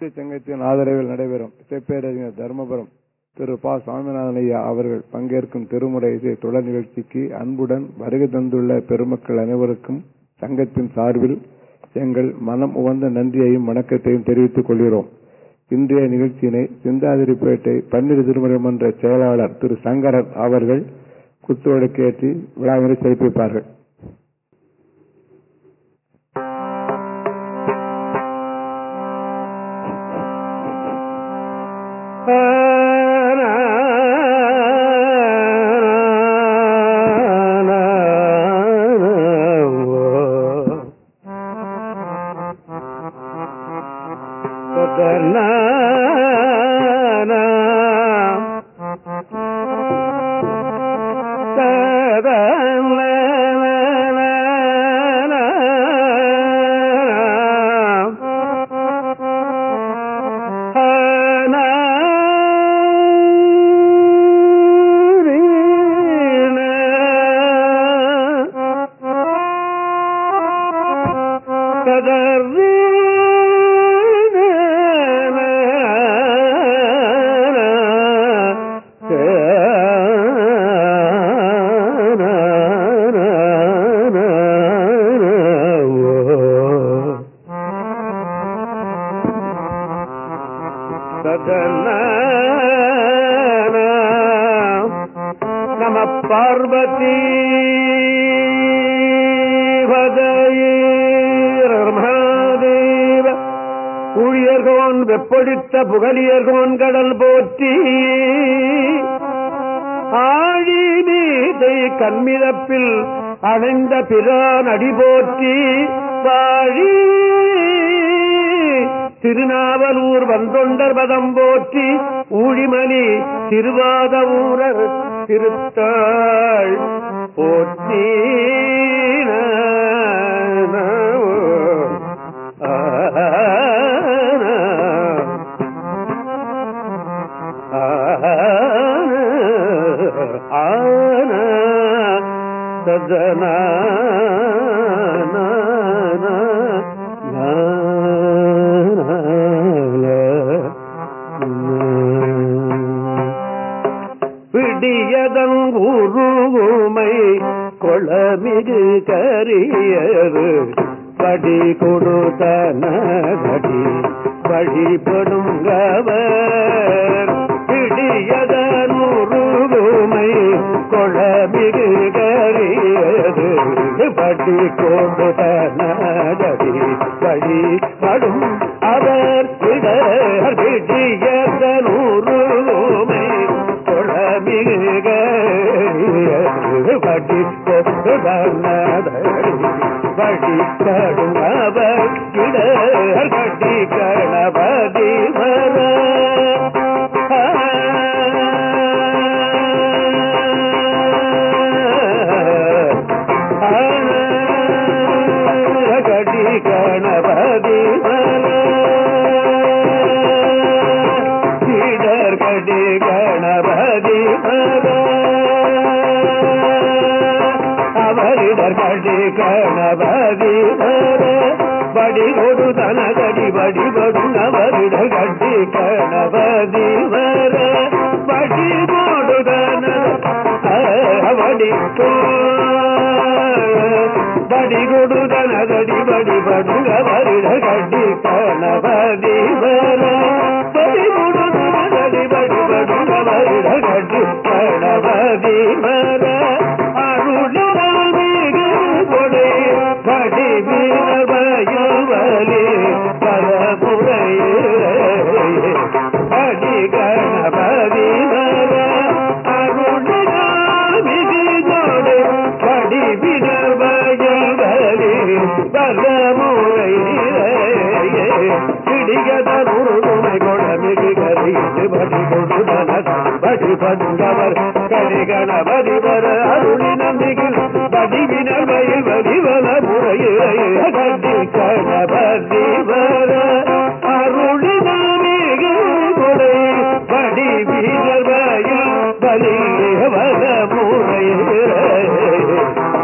சங்கத்தின் ஆதரவில் நடைபெறும். இசைப்பேரறிஞர் தர்மபுரம் திரு பா. சுவாமிநாதன் ஐயா அவர்கள் பங்கேற்கும் திருமுறை இசை தொடர் நிகழ்ச்சிக்கு அன்புடன் வருகை தந்துள்ள பெருமக்கள் அனைவருக்கும் சங்கத்தின் சார்பில் எங்கள் மனம் உகந்த நன்றியையும் வணக்கத்தையும் தெரிவித்துக் கொள்கிறோம். இன்றைய நிகழ்ச்சியினை சிந்தாதிரிப்பேட்டை பன்னிரு திருமுறை மன்ற செயலாளர் திரு சங்கரன் அவர்கள் குத்துவடுக்கேற்றி விழாவினை சிறப்பிப்பார்கள். நம பிரான் அடி போற்றி வாழி. திருநாவலூர் வந்தொண்டர் பதம் போற்றி ஊழிமணி திருவாத ஊரர் திருத்தாள் கொளமிகு கரியது படி கொடுத்தனடி வழிபடும் அவர் இடர் பிடியதன் உருவுமை கொளமிக படி படி கடுங்கவர் இடர் கட்டி கணபதி வர கடி கணபதி வர இடர் கடி கணபதி வர அவரிடர் கடி கணபதி வர படி கொடு தனகடி படி படும் அவரிட கட்டி கணபதி வர படி கொடு தன படி படி கொடு தனகடி படி படும் அவரிட கட்டி கணபதி வர. படி கொடு தனகடி படி படும் அவரிட கட்டி கணபதி வர அருளினால் மிகு கொடை படி கரி கணபதி வர அருளி நம்பிகள் பதிவினர் வயல் வடிவல முறையிலே. கட்டி கணபதி வர வயல் பலி வர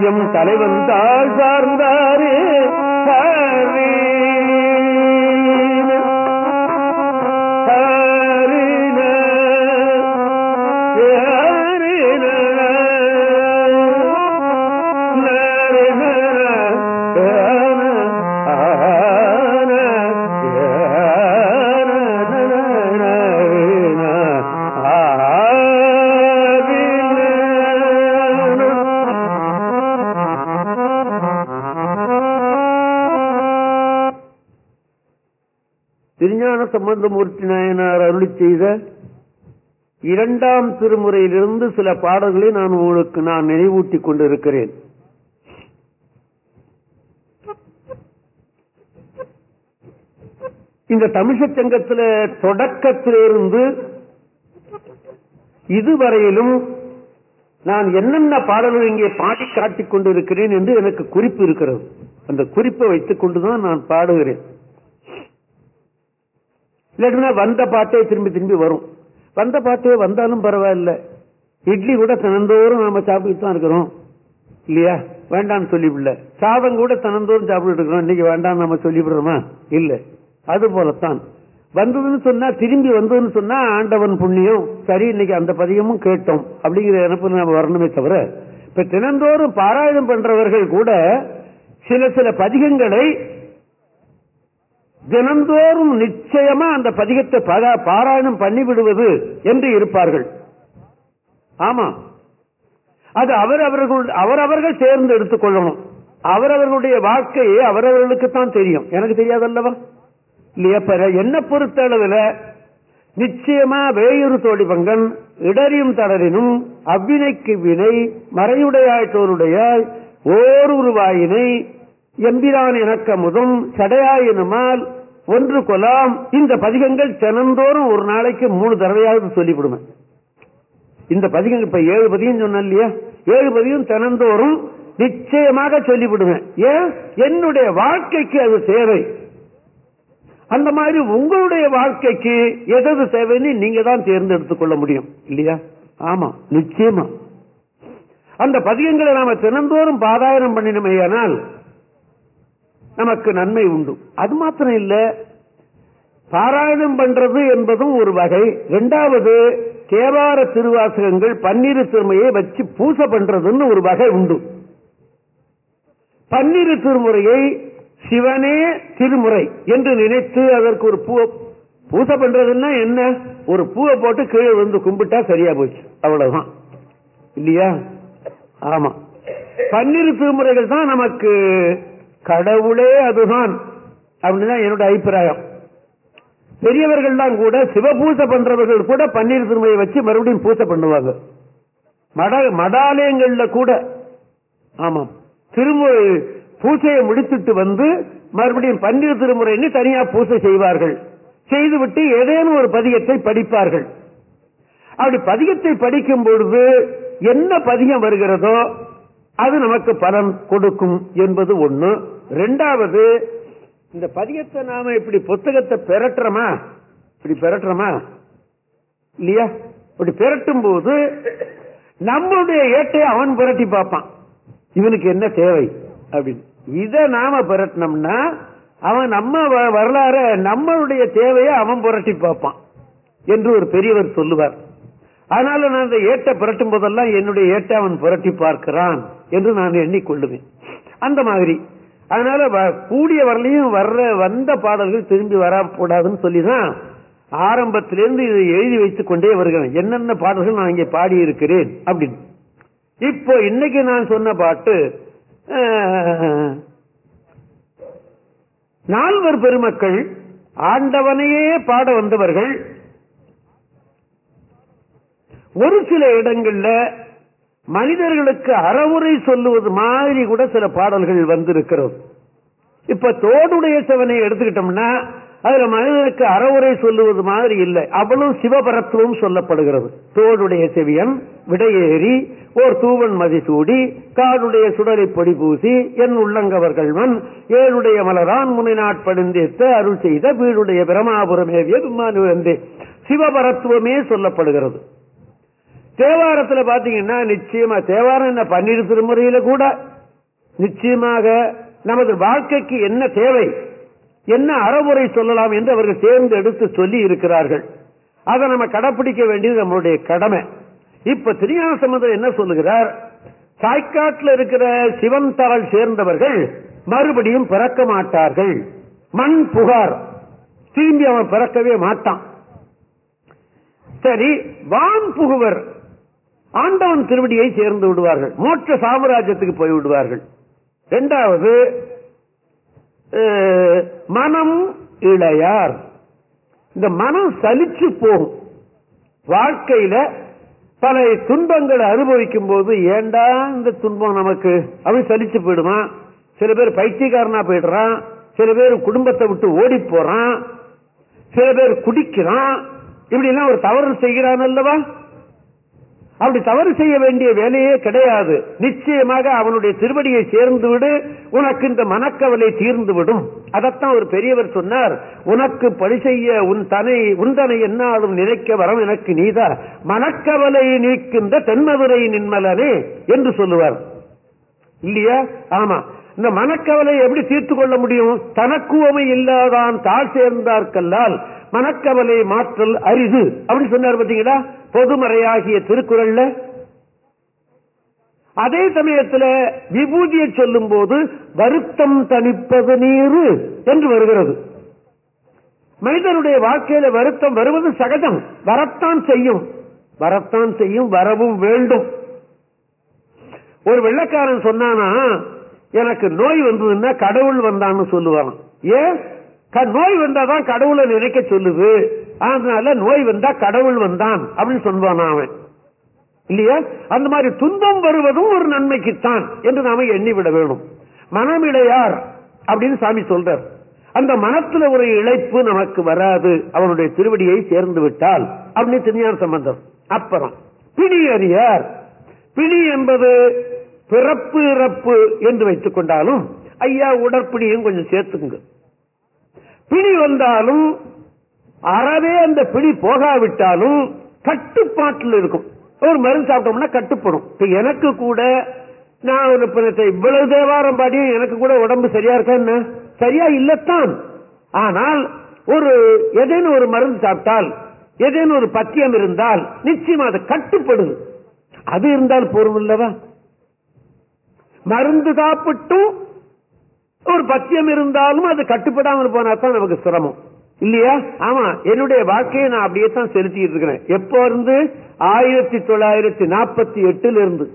எம் தலைவன் தாழ் சார்ந்தாரே ஹரீன, சம்பந்தமூர்த்தி நாயனார் அருளி செய்த இரண்டாம் திருமுறையிலிருந்து சில பாடல்களை நான் உங்களுக்கு நான் நினைவூட்டிக் கொண்டிருக்கிறேன். இந்த தமிழ்ச் சங்கத்துல தொடக்கத்திலிருந்து இதுவரையிலும் நான் என்னென்ன பாடல்கள் இங்கே பாடி காட்டிக் கொண்டிருக்கிறேன் என்று எனக்கு குறிப்பு இருக்கிறது. அந்த குறிப்பை வைத்துக் கொண்டுதான் நான் பாடுகிறேன். இல்லாட்டினா வந்த பாட்டே திரும்பி திரும்பி வரும். வந்த பாட்டே வந்தாலும் பரவாயில்ல. இட்லி கூட தினந்தோறும் நாம சாப்பிட்டு தான் இருக்கிறோம். இல்லையா? வேண்டாம்னு சொல்லிவிடல. சாதம் கூட தினந்தோறும் சாப்பிட்டு இருக்கிறோம். இன்னைக்கு வேண்டாம் நம்ம சொல்லிவிடுறோமா? இல்ல. அது போலத்தான். வந்ததுன்னு சொன்னா திரும்பி வந்ததுன்னு சொன்னா ஆண்டவன் புண்ணியம். சரி இன்னைக்கு அந்த பதியமும் கேட்டோம். அப்படிங்கிற நினைப்பு நம்ம வரணுமே தவிர இப்ப தினந்தோறும் பாராயணம் பண்றவர்கள் கூட சில சில பதிகங்களை தினந்தோறும் நிச்சயமா அந்த பதிகத்தை பாராயணம் பண்ணிவிடுவது என்று இருப்பார்கள். ஆமா. அது அவர் அவர்கள் அவரவர்கள் தேர்ந்து எடுத்துக் கொள்ளணும். அவரவர்களுடைய வாழ்க்கையை அவரவர்களுக்கு தான் தெரியும். எனக்கு தெரியாதல்லவா? இல்லையா? என்ன பொறுத்த அளவுல நிச்சயமா வேயுறு தோழி பங்கன் இடறியும் தளரினும் அவ்வினைக்கு வினை மறையுடையாய்த்தோருடைய ஓர் உருவாயினை எம்பிரான் எனக்கு சடையாயினுமால் ஒன்று கொலாம் இந்த பதிகங்கள் தினந்தோறும் ஒரு நாளைக்கு மூணு தடவையாவது சொல்லிவிடுவேன். இந்த பதிகங்கள் இப்ப ஏழு பதிகம் சொன்ன இல்லையா? ஏழு பதிகம் தினந்தோறும் நிச்சயமாக சொல்லிவிடுவேன். ஏன்? என்னுடைய வாழ்க்கைக்கு அது தேவை அந்த மாதிரி உங்களுடைய வாழ்க்கைக்கு எதது தேவைன்னு நீங்க தான் தேர்ந்தெடுத்துக் கொள்ள முடியும். இல்லையா? ஆமா நிச்சயமா. அந்த பதிகங்களை நாம தினந்தோறும் பாதாயனம் பண்ணினமையானால் நமக்கு நன்மை உண்டு. அது மாத்திரம் இல்ல பாராயணம் பண்றது என்பதும் ஒரு வகை. இரண்டாவது தேவார திருவாசகங்கள் பன்னிரு திருமையை வச்சு பூசை பண்றதுன்னு ஒரு வகை உண்டு. பன்னிரு திருமுறையை சிவனே திருமுறை என்று நினைத்து அதற்கு ஒரு பூ பூசை பண்றதுன்னா என்ன? ஒரு பூவை போட்டு கீழே வந்து கும்பிட்டா சரியா போச்சு. அவ்வளவுதான். இல்லையா? ஆமா. பன்னிரு திருமுறைகள் தான் நமக்கு கடவுளே அதுதான். அப்படின்னுதான் என்னுடைய அபிப்பிராயம். பெரியவர்கள் தான் கூட சிவபூசை பண்றவர்கள் கூட பன்னீர் திருமையை வச்சு மறுபடியும் பூசை பண்ணுவாங்க. மட மடாலயங்கள்ல கூட. ஆமாம். திருமுறை பூசையை முடித்துட்டு வந்து மறுபடியும் பன்னீர் திருமுறைன்னு தனியா பூசை செய்வார்கள். செய்துவிட்டு ஏதேனும் ஒரு பதிகத்தை படிப்பார்கள். அப்படி பதிகத்தை படிக்கும் பொழுது என்ன பதிகம் வருகிறதோ அது நமக்கு பலன் கொடுக்கும் என்பது ஒன்று ரெண்டாவது இந்த பதியத்தை நாம இப்படி புத்தகத்தை பெறட்டுறோமா? இப்படி பெறட்டுறோமா? இல்லையா? இப்படி பெரட்டும் போது நம்மளுடைய ஏட்டை அவன் புரட்டி பார்ப்பான். இவனுக்கு என்ன தேவை? அப்படின்னு. இத நாம புரட்டினோம்னா அவன் நம்ம வ- நம்மளுடைய தேவையை அவன் புரட்டி பார்ப்பான் என்று ஒரு பெரியவர் சொல்லுவார். அதனால நான் அந்த ஏட்டை புரட்டும் போதெல்லாம் என்னுடைய ஏட்டை அவன் புரட்டி பார்க்கிறான் என்று நான் எண்ணிக்கொள்ளுவேன். அந்த மாதிரி அதனால வ- கூடிய வரலையும் வர்ற வந்த பாடல்கள் திரும்பி வரக்கூடாதுன்னு சொல்லிதான் ஆரம்பத்திலிருந்து இதை எழுதி வைத்துக் கொண்டே வருகிறேன். என்னென்ன பாடல்கள் நான் இங்கே பாடி இருக்கிறேன் அப்படின்னு. இப்போ இன்னைக்கு நான் சொன்ன பாட்டு நால்வர் பெருமக்கள் ஆண்டவனையே பாட வந்தவர்கள் ஒரு சில இடங்கள்ல மனிதர்களுக்கு அறவுரை சொல்லுவது மாதிரி கூட சில பாடல்கள் வந்திருக்கிறது. இப்ப தோடுடைய சிவனை எடுத்துக்கிட்டோம்னா அதுல மனிதனுக்கு அறவுரை சொல்லுவது மாதிரி இல்லை. அவளும் சிவபரத்துவம் சொல்லப்படுகிறது. தோடுடைய செவியன் விடையேறி ஓர் தூவன் மதிசூடி காடுடைய சுடலை பொடி பூசி என் உள்ளங்கவர்கள் மண் ஏழுடைய மலரான் முனை நாட்படுந்தேத்த அருள் செய்த வீடுடைய பிரமாபுரமேவிய விமானு சிவபரத்துவமே சொல்லப்படுகிறது. தேவாரத்துல பாத்தீங்கன்னா நிச்சயமா தேவாரம் என்ன பன்னிரு திருமுறையில கூட நிச்சயமாக நமது வாழ்க்கைக்கு என்ன தேவை என்ன அறவுரை சொல்லலாம் என்று அவர்கள் தேர்ந்தெடுத்து சொல்லி இருக்கிறார்கள். அதை நம்ம கடைபிடிக்க வேண்டியது நம்மளுடைய கடமை. இப்ப திருஞான சம்பந்தர் என்ன சொல்லுகிறார்? சாய்க்காட்டில் இருக்கிற சிவன் தாள் சேர்ந்தவர்கள் மறுபடியும் பிறக்க மாட்டார்கள். மண் புகார். திரும்பி அவன் பிறக்கவே மாட்டான். சரி வான் புகுவர். ஆண்டவன் திருவடியை சேர்ந்து விடுவார்கள். மோட்ச சாம்ராஜ்யத்துக்கு போய் விடுவார்கள். இரண்டாவது மனம் இளையார். இந்த மனம் சலிச்சு போகும். வாழ்க்கையில பல துன்பங்களை அனுபவிக்கும் போது ஏண்டா இந்த துன்பம் நமக்கு? அப்படி சலிச்சு போயிடுமா? சில பேர் பைத்தியக்காரனா போயிடுறான். சில பேர் குடும்பத்தை விட்டு ஓடி போறான். சில பேர் குடிக்கிறான். இப்படி எல்லாம் ஒரு தவறு செய்கிறான் அல்லவா? அப்படி தவறு செய்ய வேண்டிய வேலையே கிடையாது. நிச்சயமாக அவனுடைய திருவடியை சேர்ந்து விடு உனக்கு இந்த மனக்கவலை தீர்ந்து விடும் அதத்தான் ஒரு பெரியவர் சொன்னார் உனக்கு பழி செய்ய உன் தனை உந்தனை என்னாலும் நினைக்க வரம் எனக்கு நீதா. மனக்கவலை நீக்கின்ற தென்மதுரை நின்மலனே என்று சொல்லுவார். இல்லையா? ஆமா. இந்த மனக்கவலை எப்படி தீர்த்து கொள்ள முடியும்? தனக்குவமை இல்லாதான் தாழ் சேர்ந்தார்கல்லால் மனக்கவலை மாற்றல் அரிது. அப்படி சொன்னார் பாத்தீங்களா பொதுமறையாகிய திருக்குறள்ல. அதே சமயத்துல விபூதியை சொல்லும் போது வருத்தம் தணிப்பது நீரு என்று வருகிறது. மனிதனுடைய வாழ்க்கையில வருத்தம் வருவது சகஜம். வரத்தான் செய்யும். வரத்தான் செய்யும் வரவும் வேண்டும். ஒரு வெள்ளக்காரன் சொன்னானா எனக்கு நோய் வந்ததுன்னா கடவுள் வந்தான்னு சொல்லுவான். ஏன்? நோய் வந்தாதான் கடவுளை நினைக்க சொல்லுது. அதனால நோய் வந்தா கடவுள் வந்தான் அப்படின்னு சொல்லுவான் அவன். இல்லையா? அந்த மாதிரி துன்பம் வருவதும் ஒரு நன்மைக்குத்தான் என்று நாம எண்ணிவிட வேண்டும் மனமிடையார் அப்படின்னு சாமி சொல்றார். அந்த மனத்துல ஒரு இழைப்பு நமக்கு வராது. அவனுடைய திருவடியை சேர்ந்து விட்டால் அப்படின்னு திருஞான சம்பந்தம் அப்புறம் பிடி அறியார். பிடி என்பது பிறப்பு இறப்பு என்று வைத்துக் கொண்டாலும் ஐயா உடற்பிடியும் கொஞ்சம் சேர்த்துக்குங்க. பிடி வந்தாலும் அறவே அந்த பிடி போகாவிட்டாலும் கட்டுப்பாட்டில் இருக்கும். ஒரு மருந்து சாப்பிட்டோம்னா கட்டுப்படும். இப்ப எனக்கு கூட நான் ஒரு இவ்வளவு தேவாரம் பாடியும் எனக்கு கூட உடம்பு சரியா இருக்கா என்ன? சரியா இல்லத்தான். ஆனால் ஒரு ஏதேனும் ஒரு மருந்து சாப்பிட்டால் ஏதேனும் ஒரு பத்தியம் இருந்தால் நிச்சயம் அது கட்டுப்படுது. அது இருந்தால் போரும் இல்லவா மருந்து சாப்பிட்டும் ஒரு பத்தியம் இருந்தாலும் அது கட்டுப்படாமல் போனா நமக்கு சிரமம். இல்லையா? ஆமா என்னுடைய வாழ்க்கையை நான் அப்படியே தான் செலுத்திட்டு இருக்கிறேன். எப்போ இருந்து? ஆயிரத்தி தொள்ளாயிரத்தி நாற்பத்தி எட்டுல இருந்து.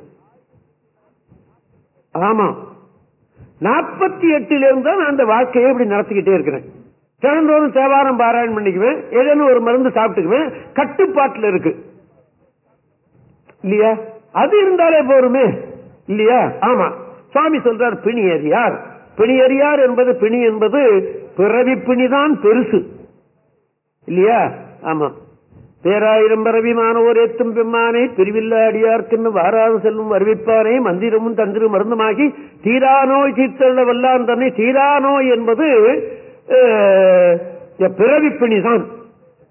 ஆமா. நாற்பத்தி எட்டுல இருந்து நான் அந்த வாழ்க்கையை இப்படி நடத்திக்கிட்டே இருக்கிறேன். திறந்தோறும் தேவாரம் பாராயணம் பண்ணிக்குவேன். ஏதேனும் ஒரு மருந்து சாப்பிட்டுக்குவேன். கட்டுப்பாட்டுல இருக்கு. இல்லையா? அது இருந்தாலே போருமே. இல்லையா? ஆமா. சுவாமி சொல்றார் பிணி யார் பிணி அறியார் என்பது பிணி என்பது பிறவி பிணிதான் பெருசு. இல்லையா? ஆமா. பேராயிரம் பரவி எத்தும் ஏத்தும் பெம்மானை பிரிவில்ல அடியார்க்குன்னு வாராது செல்லும் அறிவிப்பானே மந்திரமும் தந்திரும் மருந்துமாகி தீரா நோய் தீர்த்தள்ள வல்லான் தன்னை தீரா நோய் என்பது பிறவி பிணிதான்.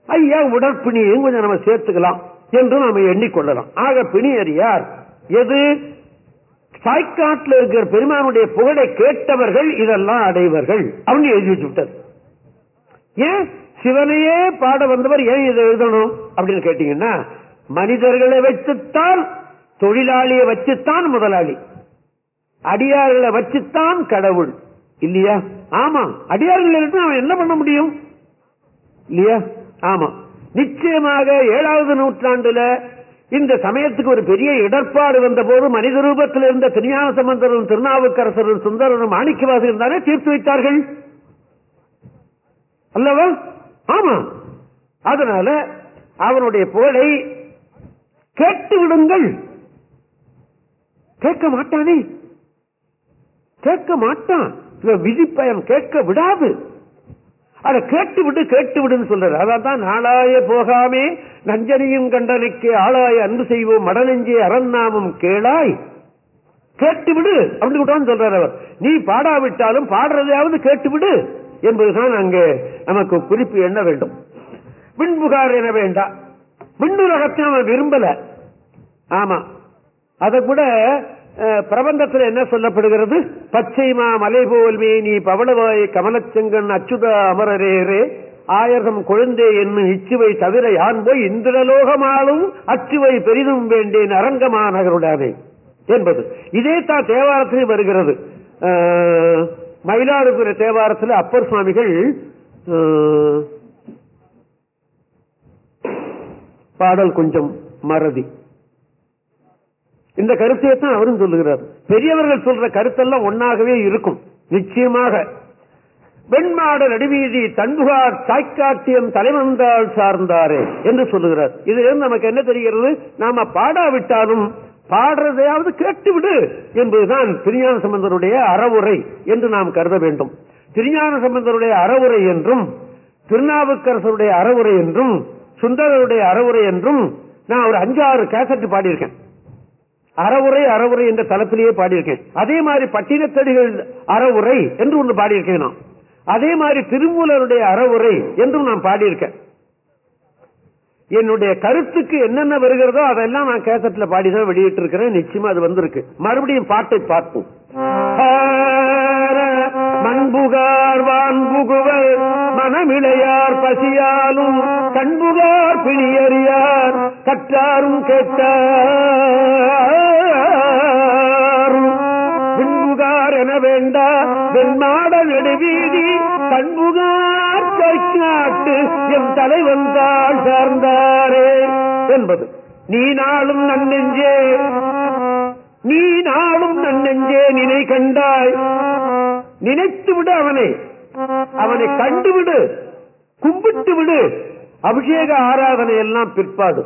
ஐயா உடற்பிணியையும் கொஞ்சம் நம்ம சேர்த்துக்கலாம் என்று நாம எண்ணிக்கொள்ளலாம். ஆக பிணி அறியார் எது? சாய்க்காட்டில் இருக்கிற பெருமானுடைய புகழை கேட்டவர்கள் இதெல்லாம் அடைவர்கள் அவங்க எழுதி வச்சு ஏன்? சிவனையே பாட வந்தவர் ஏன் இதை எழுதணும் அப்படின்னு கேட்டீங்கன்னா மனிதர்களை வச்சுத்தான் தொழிலாளியை வச்சுத்தான் முதலாளி. அடியார்களை வச்சுத்தான் கடவுள். இல்லையா? ஆமா. அடியார்கள் அவன் என்ன பண்ண முடியும்? இல்லையா? ஆமா. நிச்சயமாக ஏழாவது நூற்றாண்டுல இந்த சமயத்துக்கு ஒரு பெரிய இடர்பாடு வந்த போது மனித ரூபத்தில் இருந்த திருஞான சம்பந்தரும் திருநாவுக்கரசரும் சுந்தரரும் மாணிக்கவாசகரும் தானே தீர்த்து வைத்தார்கள்? அல்லவா? ஆமா. அதனால அவனுடைய புகழை கேட்டு விடுங்கள். கேட்க மாட்டானே. கேட்க மாட்டான். விதிப்பயம் கேட்க விடாது. அதை கேட்டு விடு கேட்டு விடுன்னு சொல்றாரு அதான் நாளாய போகாமே நஞ்சனையும் கண்டனுக்கு ஆளாய அன்பு செய்வோம் மடநெஞ்சே அரண்நாமம் கேளாய். கேட்டு விடு அப்படின்னு கூட சொல்றாரு அவர். நீ பாடாவிட்டாலும் பாடுறதையாவது கேட்டு விடு என்பதுதான் அங்கே நமக்கு குறிப்பு எண்ண வேண்டும். விண்புகார் என வேண்டாம் விண்ணுலகத்தை அவன் விரும்பல. ஆமா. அத கூட பிரபந்தத்தில் என்ன சொல்லப்படுகிறது? பச்சைமா மலை போல் நீ பவளவாய் கமலச்செங்கன் அச்சுத அமரரேரே ஆயிரம் குழந்தை என்னும் இச்சுவை தவிர யான் போய் இந்திரலோகமாலும் அச்சுவை பெரிதும் வேண்டேன் அரங்கமாநகருடானே என்பது. இதே தான் தேவாரத்தில் வருகிறது. மயிலாடுதுறை தேவாரத்தில் அப்பர் சுவாமிகள் பாடல் கொஞ்சம் மறதி. இந்த கருத்தையே தான் அவரும் சொல்லுகிறார். பெரியவர்கள் சொல்ற கருத்தெல்லாம் ஒன்னாகவே இருக்கும். நிச்சயமாக. வெண்மாட நடுவீதி தன்புகார் சாய்க்காட்டியம் தலைவந்தால் சார்ந்தாரே என்று சொல்லுகிறார். இதிலிருந்து நமக்கு என்ன தெரிகிறது? நாம பாடாவிட்டாலும் பாடுறதையாவது கேட்டுவிடு என்பதுதான் திருஞான சம்பந்தருடைய அறவுரை என்று நாம் கருத வேண்டும். திருஞான சம்பந்தருடைய அறவுரை என்றும் திருநாவுக்கரசருடைய அறவுரை என்றும் சுந்தரருடைய அறவுரை என்றும் நான் ஒரு அஞ்சாறு கேசட் பாடியிருக்கேன். அறவுரை அறவுரை என்ற தளத்திலேயே பாடியிருக்கேன். அதே மாதிரி பட்டினத்தடிகள் அறவுரை என்று ஒன்று பாடியிருக்கேன் நான். அதே மாதிரி திருமூலருடைய அறவுரை என்றும் நான் பாடியிருக்கேன். என்னுடைய கருத்துக்கு என்னென்ன வருகிறதோ அதெல்லாம் நான் கேசட்ல பாடிதான் வெளியிட்டு இருக்கிறேன் நிச்சயமா அது வந்திருக்கு. மறுபடியும் பாட்டை பார்ப்போம். மண்புகார் வான்புகுவர் மனமிளையார் பசியாலும் கண்புகார் பிணியறியார் கற்றாரும் கேட்டார். பின்புகார் என வேண்டா வெண்மாட நெடுவீதி கண்புகார் கைநாட்டு என் தலைவந்தாள் சார்ந்தாரே என்பது. நீ நாளும் நன்னெஞ்சே நீ நாளும் நன்னெஞ்சே நினை கண்டாய். நினைத்து விடு அவனை. அவனை கண்டுவிடு கும்பிட்டு விடு. அபிஷேக ஆராதனை எல்லாம் பிற்பாடு.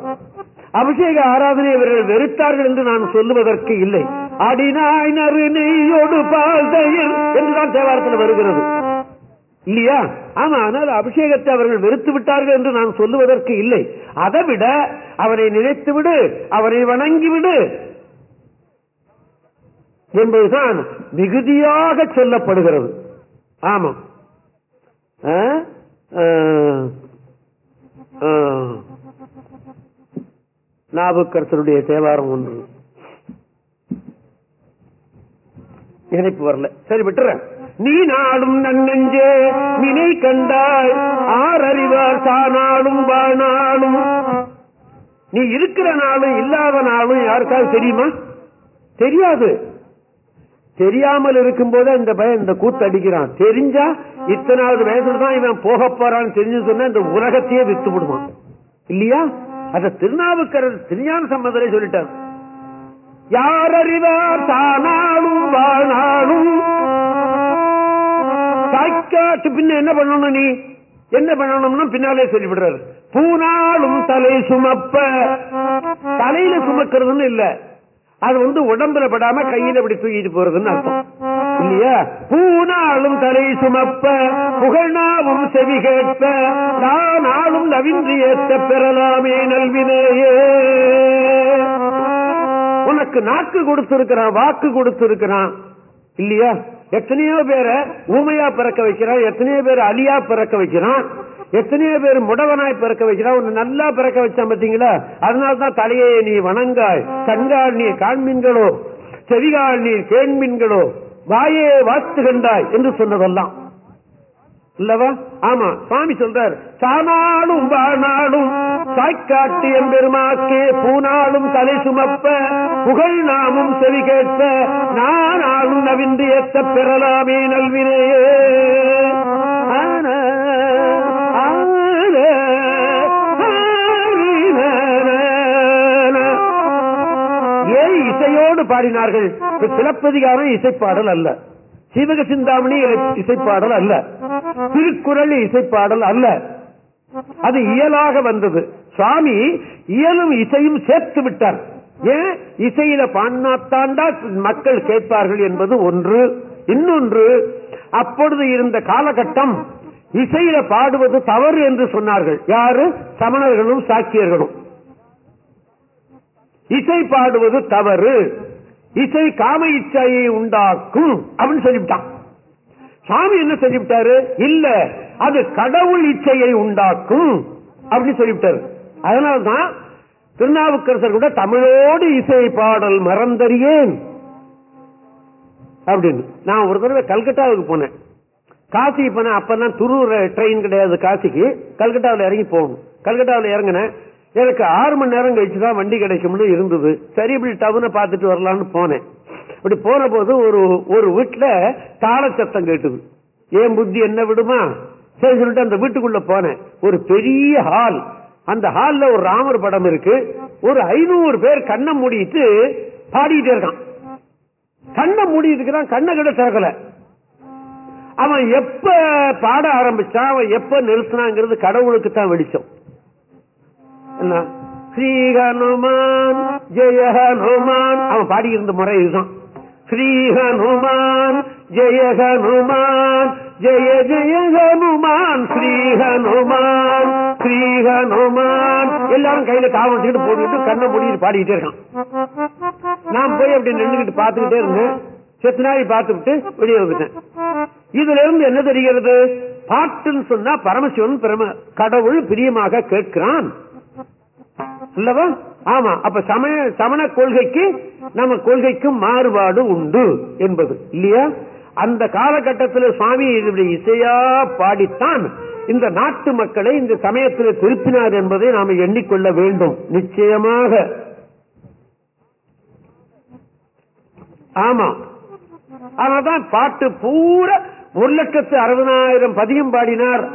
அபிஷேக ஆராதனை இவர்கள் வெறுத்தார்கள் என்று நான் சொல்லுவதற்கு இல்லை. அடிநாய் நறு நெய்யோடு பால் என்றுதான் தேவாரத்தில் வருகிறது. இல்லையா? ஆமா ஆனால் அபிஷேகத்தை அவர்கள் வெறுத்து விட்டார்கள் என்று நான் சொல்லுவதற்கு இல்லை. அதை விட அவரை நினைத்து விடு. அவரை வணங்கி விடு. என்பதுதான் மிகுதியாக சொல்லப்படுகிறது. ஆமா. நாவுக்கரசருடைய தேவாரம் ஒன்று. நினைப்பு வரல. சரி விட்டுற நீ நாடும் நன்னெஞ்சே நினை கண்டாய். ஆறறிவார் தானாலும் வாழ்நாளும் நீ இருக்கிற நாளும் இல்லாத நாளும் யாருக்காவது தெரியுமா? தெரியாது. தெரியாமல் இருக்கும் போது இந்த பையன் இந்த கூத்து அடிக்கிறான். தெரிஞ்சா இத்தனாவது வயசுல தான் இவன் போக போறான்னு தெரிஞ்சு சொன்னா இந்த உலகத்தையே வித்து விடுவான். இல்லையா? அத திருநாவுக்கரர் திருஞான சம்பந்தரை சொல்லிட்டார். யார் அறிவார் தானாலும் வாழ்நாளும் தாய்க்காட்டு பின்ன என்ன பண்ணணும் நீ? என்ன பண்ணணும்னா பின்னாலே சொல்லிவிடுறாரு. பூனாலும் தலை சுமப்ப. தலையில சுமக்கிறதுன்னு இல்ல. அது வந்து உடம்புல படாம கையில இப்படி தூக்கிட்டு போறதுன்னு அர்த்தம். இல்லையா? பூனாலும் தலை சுமப்ப புகழ்நாவும் செவி கேட்ப நானும் நவின்றி ஏத்த பெறலாமே நல்வினையே. உனக்கு நாக்கு கொடுத்திருக்கிறான் வாக்கு கொடுத்திருக்கிறான். இல்லையா? எத்தனையோ பேரை ஊமையா பிறக்க வைக்கிறான் எத்தனையோ பேர் அலியா பிறக்க வைக்கிறான். எத்தனையோ பேர் முடவனாய் பிறக்க வைக்கிறான் உன்னை நல்லா பிறக்க வச்சான் பாத்தீங்களா அதனால்தான் தலையை நீ வணங்காய். கண்கால் நீ காண்மீன்களோ செவிகால் நீ கேண்மீன்களோ வாயே வாத்து கண்டாய் என்று சொன்னதெல்லாம். இல்லவா ஆமா சுவாமி சொல்றார் சானாலும் வாழ்நாளும் சாய்க்காட்டு எம்பெருமாக்கே பூனாலும் தலை சுமப்ப புகழ் நாமும் செவி கேட்ப நானாலும் நவிந்து ஏத்த பெறலாமே நல்வினையே. ஆன, ஆன, பாடினார்கள். சிலப்பதிகாரம் இசைப்பாடல் அல்ல. சீவக சிந்தாமணி இசைப்பாடல் அல்ல. திருக்குறள் இசைப்பாடல் அல்ல. அது இயலாக வந்தது. சுவாமி இயலும் இசையும் சேர்த்து விட்டார். ஏன்? இசையில பாடினாத்தாண்டா மக்கள் கேட்பார்கள் என்பது ஒன்று. இன்னொன்று அப்பொழுது இருந்த காலகட்டம் இசையில பாடுவது தவறு என்று சொன்னார்கள். யாரு? சமணர்களும் சாக்கியர்களும். இசை பாடுவது தவறு. இசை காம இச்சையை உண்டாக்கும் அப்படின்னு சொல்லிவிட்டான். சாமி என்ன சொல்லிவிட்டாரு? இல்ல அது கடவுள் இச்சையை உண்டாக்கும் அப்படின்னு சொல்லிவிட்டாரு. அதனால்தான் திருநாவுக்கரசர் கூட தமிழோடு இசை பாடல் மறந்தறியேன் அப்படின்னு. நான் ஒரு தடவை கல்கட்டாவுக்கு போனேன். காசிக்கு போனேன் அப்பதான் துரு ட்ரெயின் கிடையாது காசிக்கு. கல்கட்டாவில் இறங்கி போகணும். கல்கட்டாவில் இறங்கினேன். எனக்கு ஆறு மணி நேரம் கழிச்சு தான் வண்டி கிடைக்கும்னு இருந்தது. சரி இப்படி டவுனை பார்த்துட்டு வரலாம்னு போனேன். இப்படி போன போது ஒரு ஒரு வீட்டுல தாள சத்தம் கேட்டுது. ஏன் புத்தி என்ன விடுமா? சரி சொல்லிட்டு அந்த வீட்டுக்குள்ள போனேன். ஒரு பெரிய ஹால் அந்த ஹால்ல ஒரு ராமர் படம் இருக்கு. ஒரு ஐநூறு பேர் கண்ணை மூடிட்டு பாடிட்டே இருக்கான். கண்ணை மூடிட்டு இருக்கிறான் கண்ணை கிட்ட திறக்கல. அவன் எப்ப பாட ஆரம்பிச்சான் அவன் எப்ப நிறுத்தினாங்கிறது கடவுளுக்கு தான் வெளிச்சம். என்ன? ஸ்ரீ ஹனுமான் ஜெய ஹனுமான் அவன் பாடியிருந்த முறை இதுதான். ஸ்ரீ ஹனுமான் ஜெய ஹனுமான் ஜெய ஜெய ஹனுமான் ஸ்ரீ ஹனுமான் ஸ்ரீ ஹனுமான் எல்லாரும் கையில காவல் போட்டுட்டு போட்டுக்கிட்டு கண்ணை மூடிட்டு பாடிக்கிட்டே இருக்கான். நான் போய் அப்படி நின்றுகிட்டு பாத்துக்கிட்டே இருந்தேன். செத்து நாய் வெளியே வந்துட்டேன். இதுல இருந்து என்ன தெரிகிறது? பாட்டுன்னு சொன்னா பரமசிவன் பிரம கடவுள் பிரியமாக கேட்கிறான். அல்லவா? ஆமா. அப்ப சமய சமண கொள்கைக்கு நம்ம கொள்கைக்கும் மாறுபாடு உண்டு என்பது. இல்லையா? அந்த காலகட்டத்தில் சுவாமி இசையா பாடித்தான் இந்த நாட்டு மக்களை இந்த சமயத்தில் திருப்பினார் என்பதை நாம எண்ணிக்கொள்ள வேண்டும். நிச்சயமாக. ஆமா. அதனால்தான் பாட்டு பூரா ஒரு லட்சத்து அறுபதாயிரம் பதியம் பாடினார்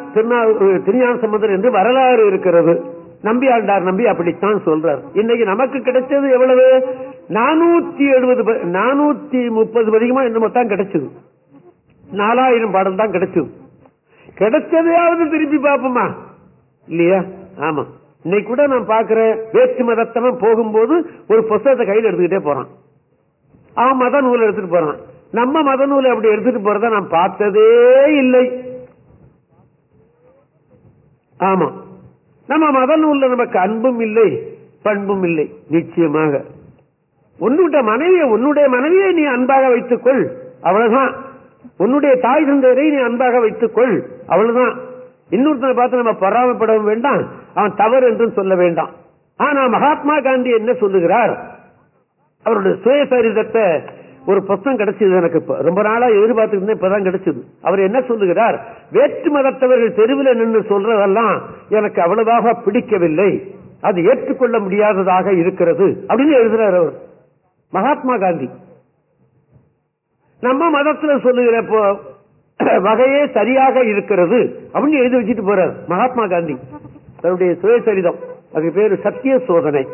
திருஞான சம்பந்தர் என்று வரலாறு இருக்கிறது. நம்பி ஆழ்ந்தார் நம்பி அப்படித்தான் சொல்றார். இன்னைக்கு நமக்கு கிடைச்சது எவ்வளவு? நானூத்தி எழுபது நானூத்தி முப்பது பதிகமா என்னமோ தான் கிடைச்சது. நாலாயிரம் பாடல் தான் கிடைச்சது. கிடைச்சதையாவது திருப்பி பார்ப்போமா? இல்லையா? ஆமா. இன்னைக்கு கூட நான் பாக்குறேன் வேற்று மதத்தவன் போகும்போது ஒரு புஸ்தகத்தை கையில் எடுத்துக்கிட்டே போறான். அவன் மத நூலை எடுத்துட்டு போறான். நம்ம மத நூலை அப்படி எடுத்துட்டு போறத நான் பார்த்ததே இல்லை. ஆமா. நம்ம மத நூல்ல நமக்கு அன்பும் இல்லை பண்பும் இல்லை. நிச்சயமாக. உன்னுடைய மனைவியை உன்னுடைய மனைவியை நீ அன்பாக வைத்துக்கொள். அவ்வளவுதான். உன்னுடைய தாய் தந்தையரை நீ அன்பாக வைத்துக்கொள். அவ்வளவுதான். இன்னொருத்தனை பார்த்து நம்ம பொறாமப்படவும் வேண்டாம். அவன் தவறு என்றும் சொல்ல வேண்டாம். ஆனா மகாத்மா காந்தி என்ன சொல்லுகிறார்? அவருடைய சுயசரிதத்தை ஒரு புத்தகம் கிடைச்சது எனக்கு ரொம்ப நாளா எதிர்பார்த்துருந்தேன் இப்பதான் கிடைச்சது. அவர் என்ன சொல்லுகிறார்? வேற்று மதத்தவர்கள் தெருவில் நின்று சொல்றதெல்லாம் எனக்கு அவ்வளவாக பிடிக்கவில்லை. அது ஏற்றுக்கொள்ள முடியாததாக இருக்கிறது அப்படின்னு எழுதுறார் அவர். மகாத்மா காந்தி. நம்ம மதத்துல சொல்லுகிற வகையே சரியாக இருக்கிறது அப்படின்னு எழுதி வச்சுட்டு போறார் மகாத்மா காந்தி. தன்னுடைய சுயசரிதம். அதுக்கு பேரு சத்திய சோதனை.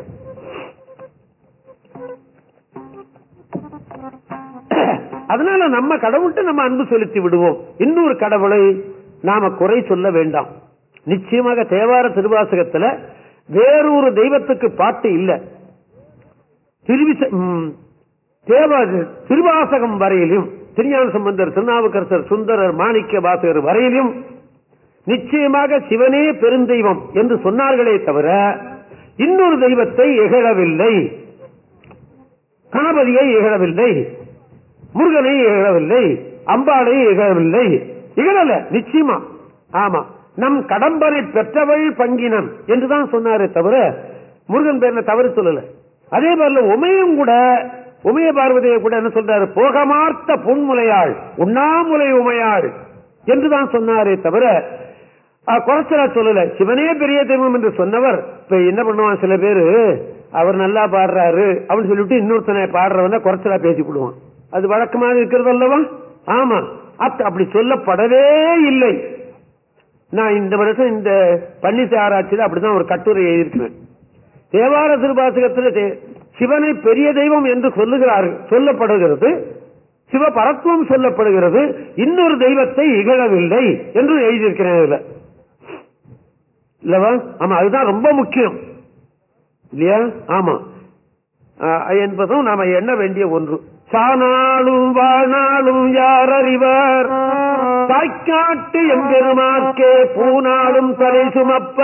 அதனால நம்ம கடவுள்கிட்ட நம்ம அன்பு செலுத்தி விடுவோம். இன்னொரு கடவுளை நாம குறை சொல்ல வேண்டாம். நிச்சயமாக தேவார திருவாசகத்துல வேறொரு தெய்வத்துக்கு பாட்டு இல்ல. திருவிச திருவாசகம் வரையிலும் திருஞான சம்பந்தர் திருநாவுக்கரசர் சுந்தரர் மாணிக்க வாசகர் வரையிலும் நிச்சயமாக சிவனே பெருந்தெய்வம் என்று சொன்னார்களே தவிர இன்னொரு தெய்வத்தை இகழவில்லை கணபதியை இகழவில்லை முருகனை இகழவில்லை அம்பாளை இகழவில்லை இகழல நிச்சயமா. ஆமா. நம் கடம்பனை பெற்றவள் பங்கினம் என்றுதான் சொன்னாரே தவிர முருகன் பேர்ல தவறு சொல்லல. அதே போல உமையும் கூட உமைய பார்வதியை கூட என்ன சொல்றாரு? போகமார்த்த பொன்முலையாள் உண்ணாமுலை உமையாள் என்றுதான் சொன்னாரே தவிர குறைச்சலா சொல்லல. சிவனே பெரிய தெய்வம் என்று சொன்னவர். இப்ப என்ன பண்ணுவான் சில பேரு? அவர் நல்லா பாடுறாரு அப்படின்னு சொல்லிட்டு இன்னொருத்தனை பாடுறவன குறைச்சலா பேசி விடுவான் அது வழக்கமாக இருக்கிறது அல்லவா? ஆமா. அப்படி சொல்லப்படவே இல்லை. நான் இந்த வருஷம் இந்த பன்னிசை ஆராய்ச்சியில் அப்படிதான் ஒரு கட்டுரை எழுதியிருக்கிறேன். தேவார திருபாசகத்தில் சிவனை பெரிய தெய்வம் என்று சொல்லுகிறார்கள் சொல்லப்படுகிறது. சிவ பரத்துவம் சொல்லப்படுகிறது. இன்னொரு தெய்வத்தை இகழவில்லை என்று எழுதியிருக்கிறேன் இதுல இல்லவா? ஆமா அதுதான் ரொம்ப முக்கியம். இல்லையா? ஆமா. என்பதும் நாம எண்ண வேண்டிய ஒன்று. சானாலும் வாழ்நாளும் யார் அறிவர் தாய்க்காட்டு எம்பெருமாக்கே பூனாலும் தலை சுமப்ப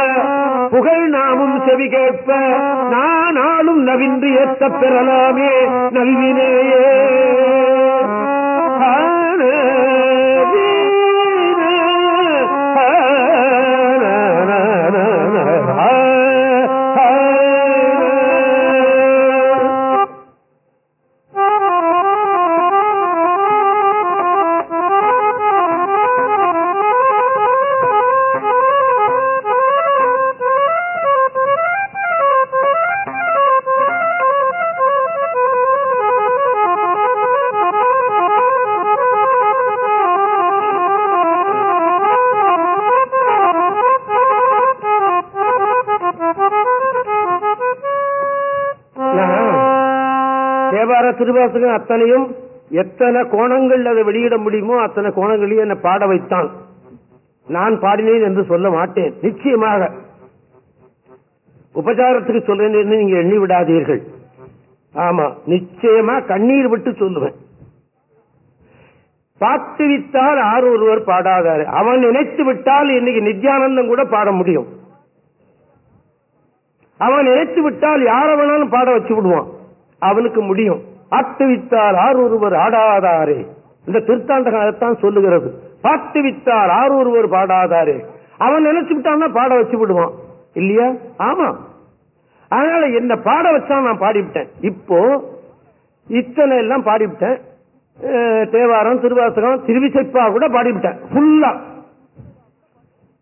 புகழ் நாமும் செவி கேட்ப நானாலும் நவின்று ஏத்த பெறலாமே நல்வினேயே. தேவார திருவாசகம் அத்தனையும் எத்தனை கோணங்கள் அதை வெளியிட முடியுமோ அத்தனை கோணங்களையும் என்னை பாட வைத்தான். நான் பாடினேன் என்று சொல்ல மாட்டேன். நிச்சயமாக. உபச்சாரத்துக்கு சொல்றேன் என்று நீங்க எண்ணி விடாதீர்கள். ஆமா நிச்சயமா கண்ணீர் விட்டு சொல்லுவேன். பார்த்து வித்தால் ஆறு ஒருவர் பாடாதாரு. அவன் நினைத்து விட்டால் இன்னைக்கு நித்யானந்தம் கூட பாட முடியும். அவன் நினைத்து விட்டால் யார வேணாலும் பாட வச்சு விடுவான். அவனுக்கு முடியும். ஆட்டுவித்தால் ஆர் ஒருவர் ஆடாதாரே. இந்த திருத்தாண்டகம் அதைத்தான் சொல்லுகிறது. பாட்டு வித்தால் ஆர் ஒருவர் பாடாதாரே. அவன் நினைச்சு விட்டான்னா பாட வச்சு விடுவான். இல்லையா? ஆமா. அதனால என்ன பாட வச்சா நான் பாடிவிட்டேன். இப்போ இத்தனை எல்லாம் பாடிவிட்டேன். தேவாரம் திருவாசகம் திருவிசைப்பா கூட பாடிவிட்டேன். ஃபுல்லா.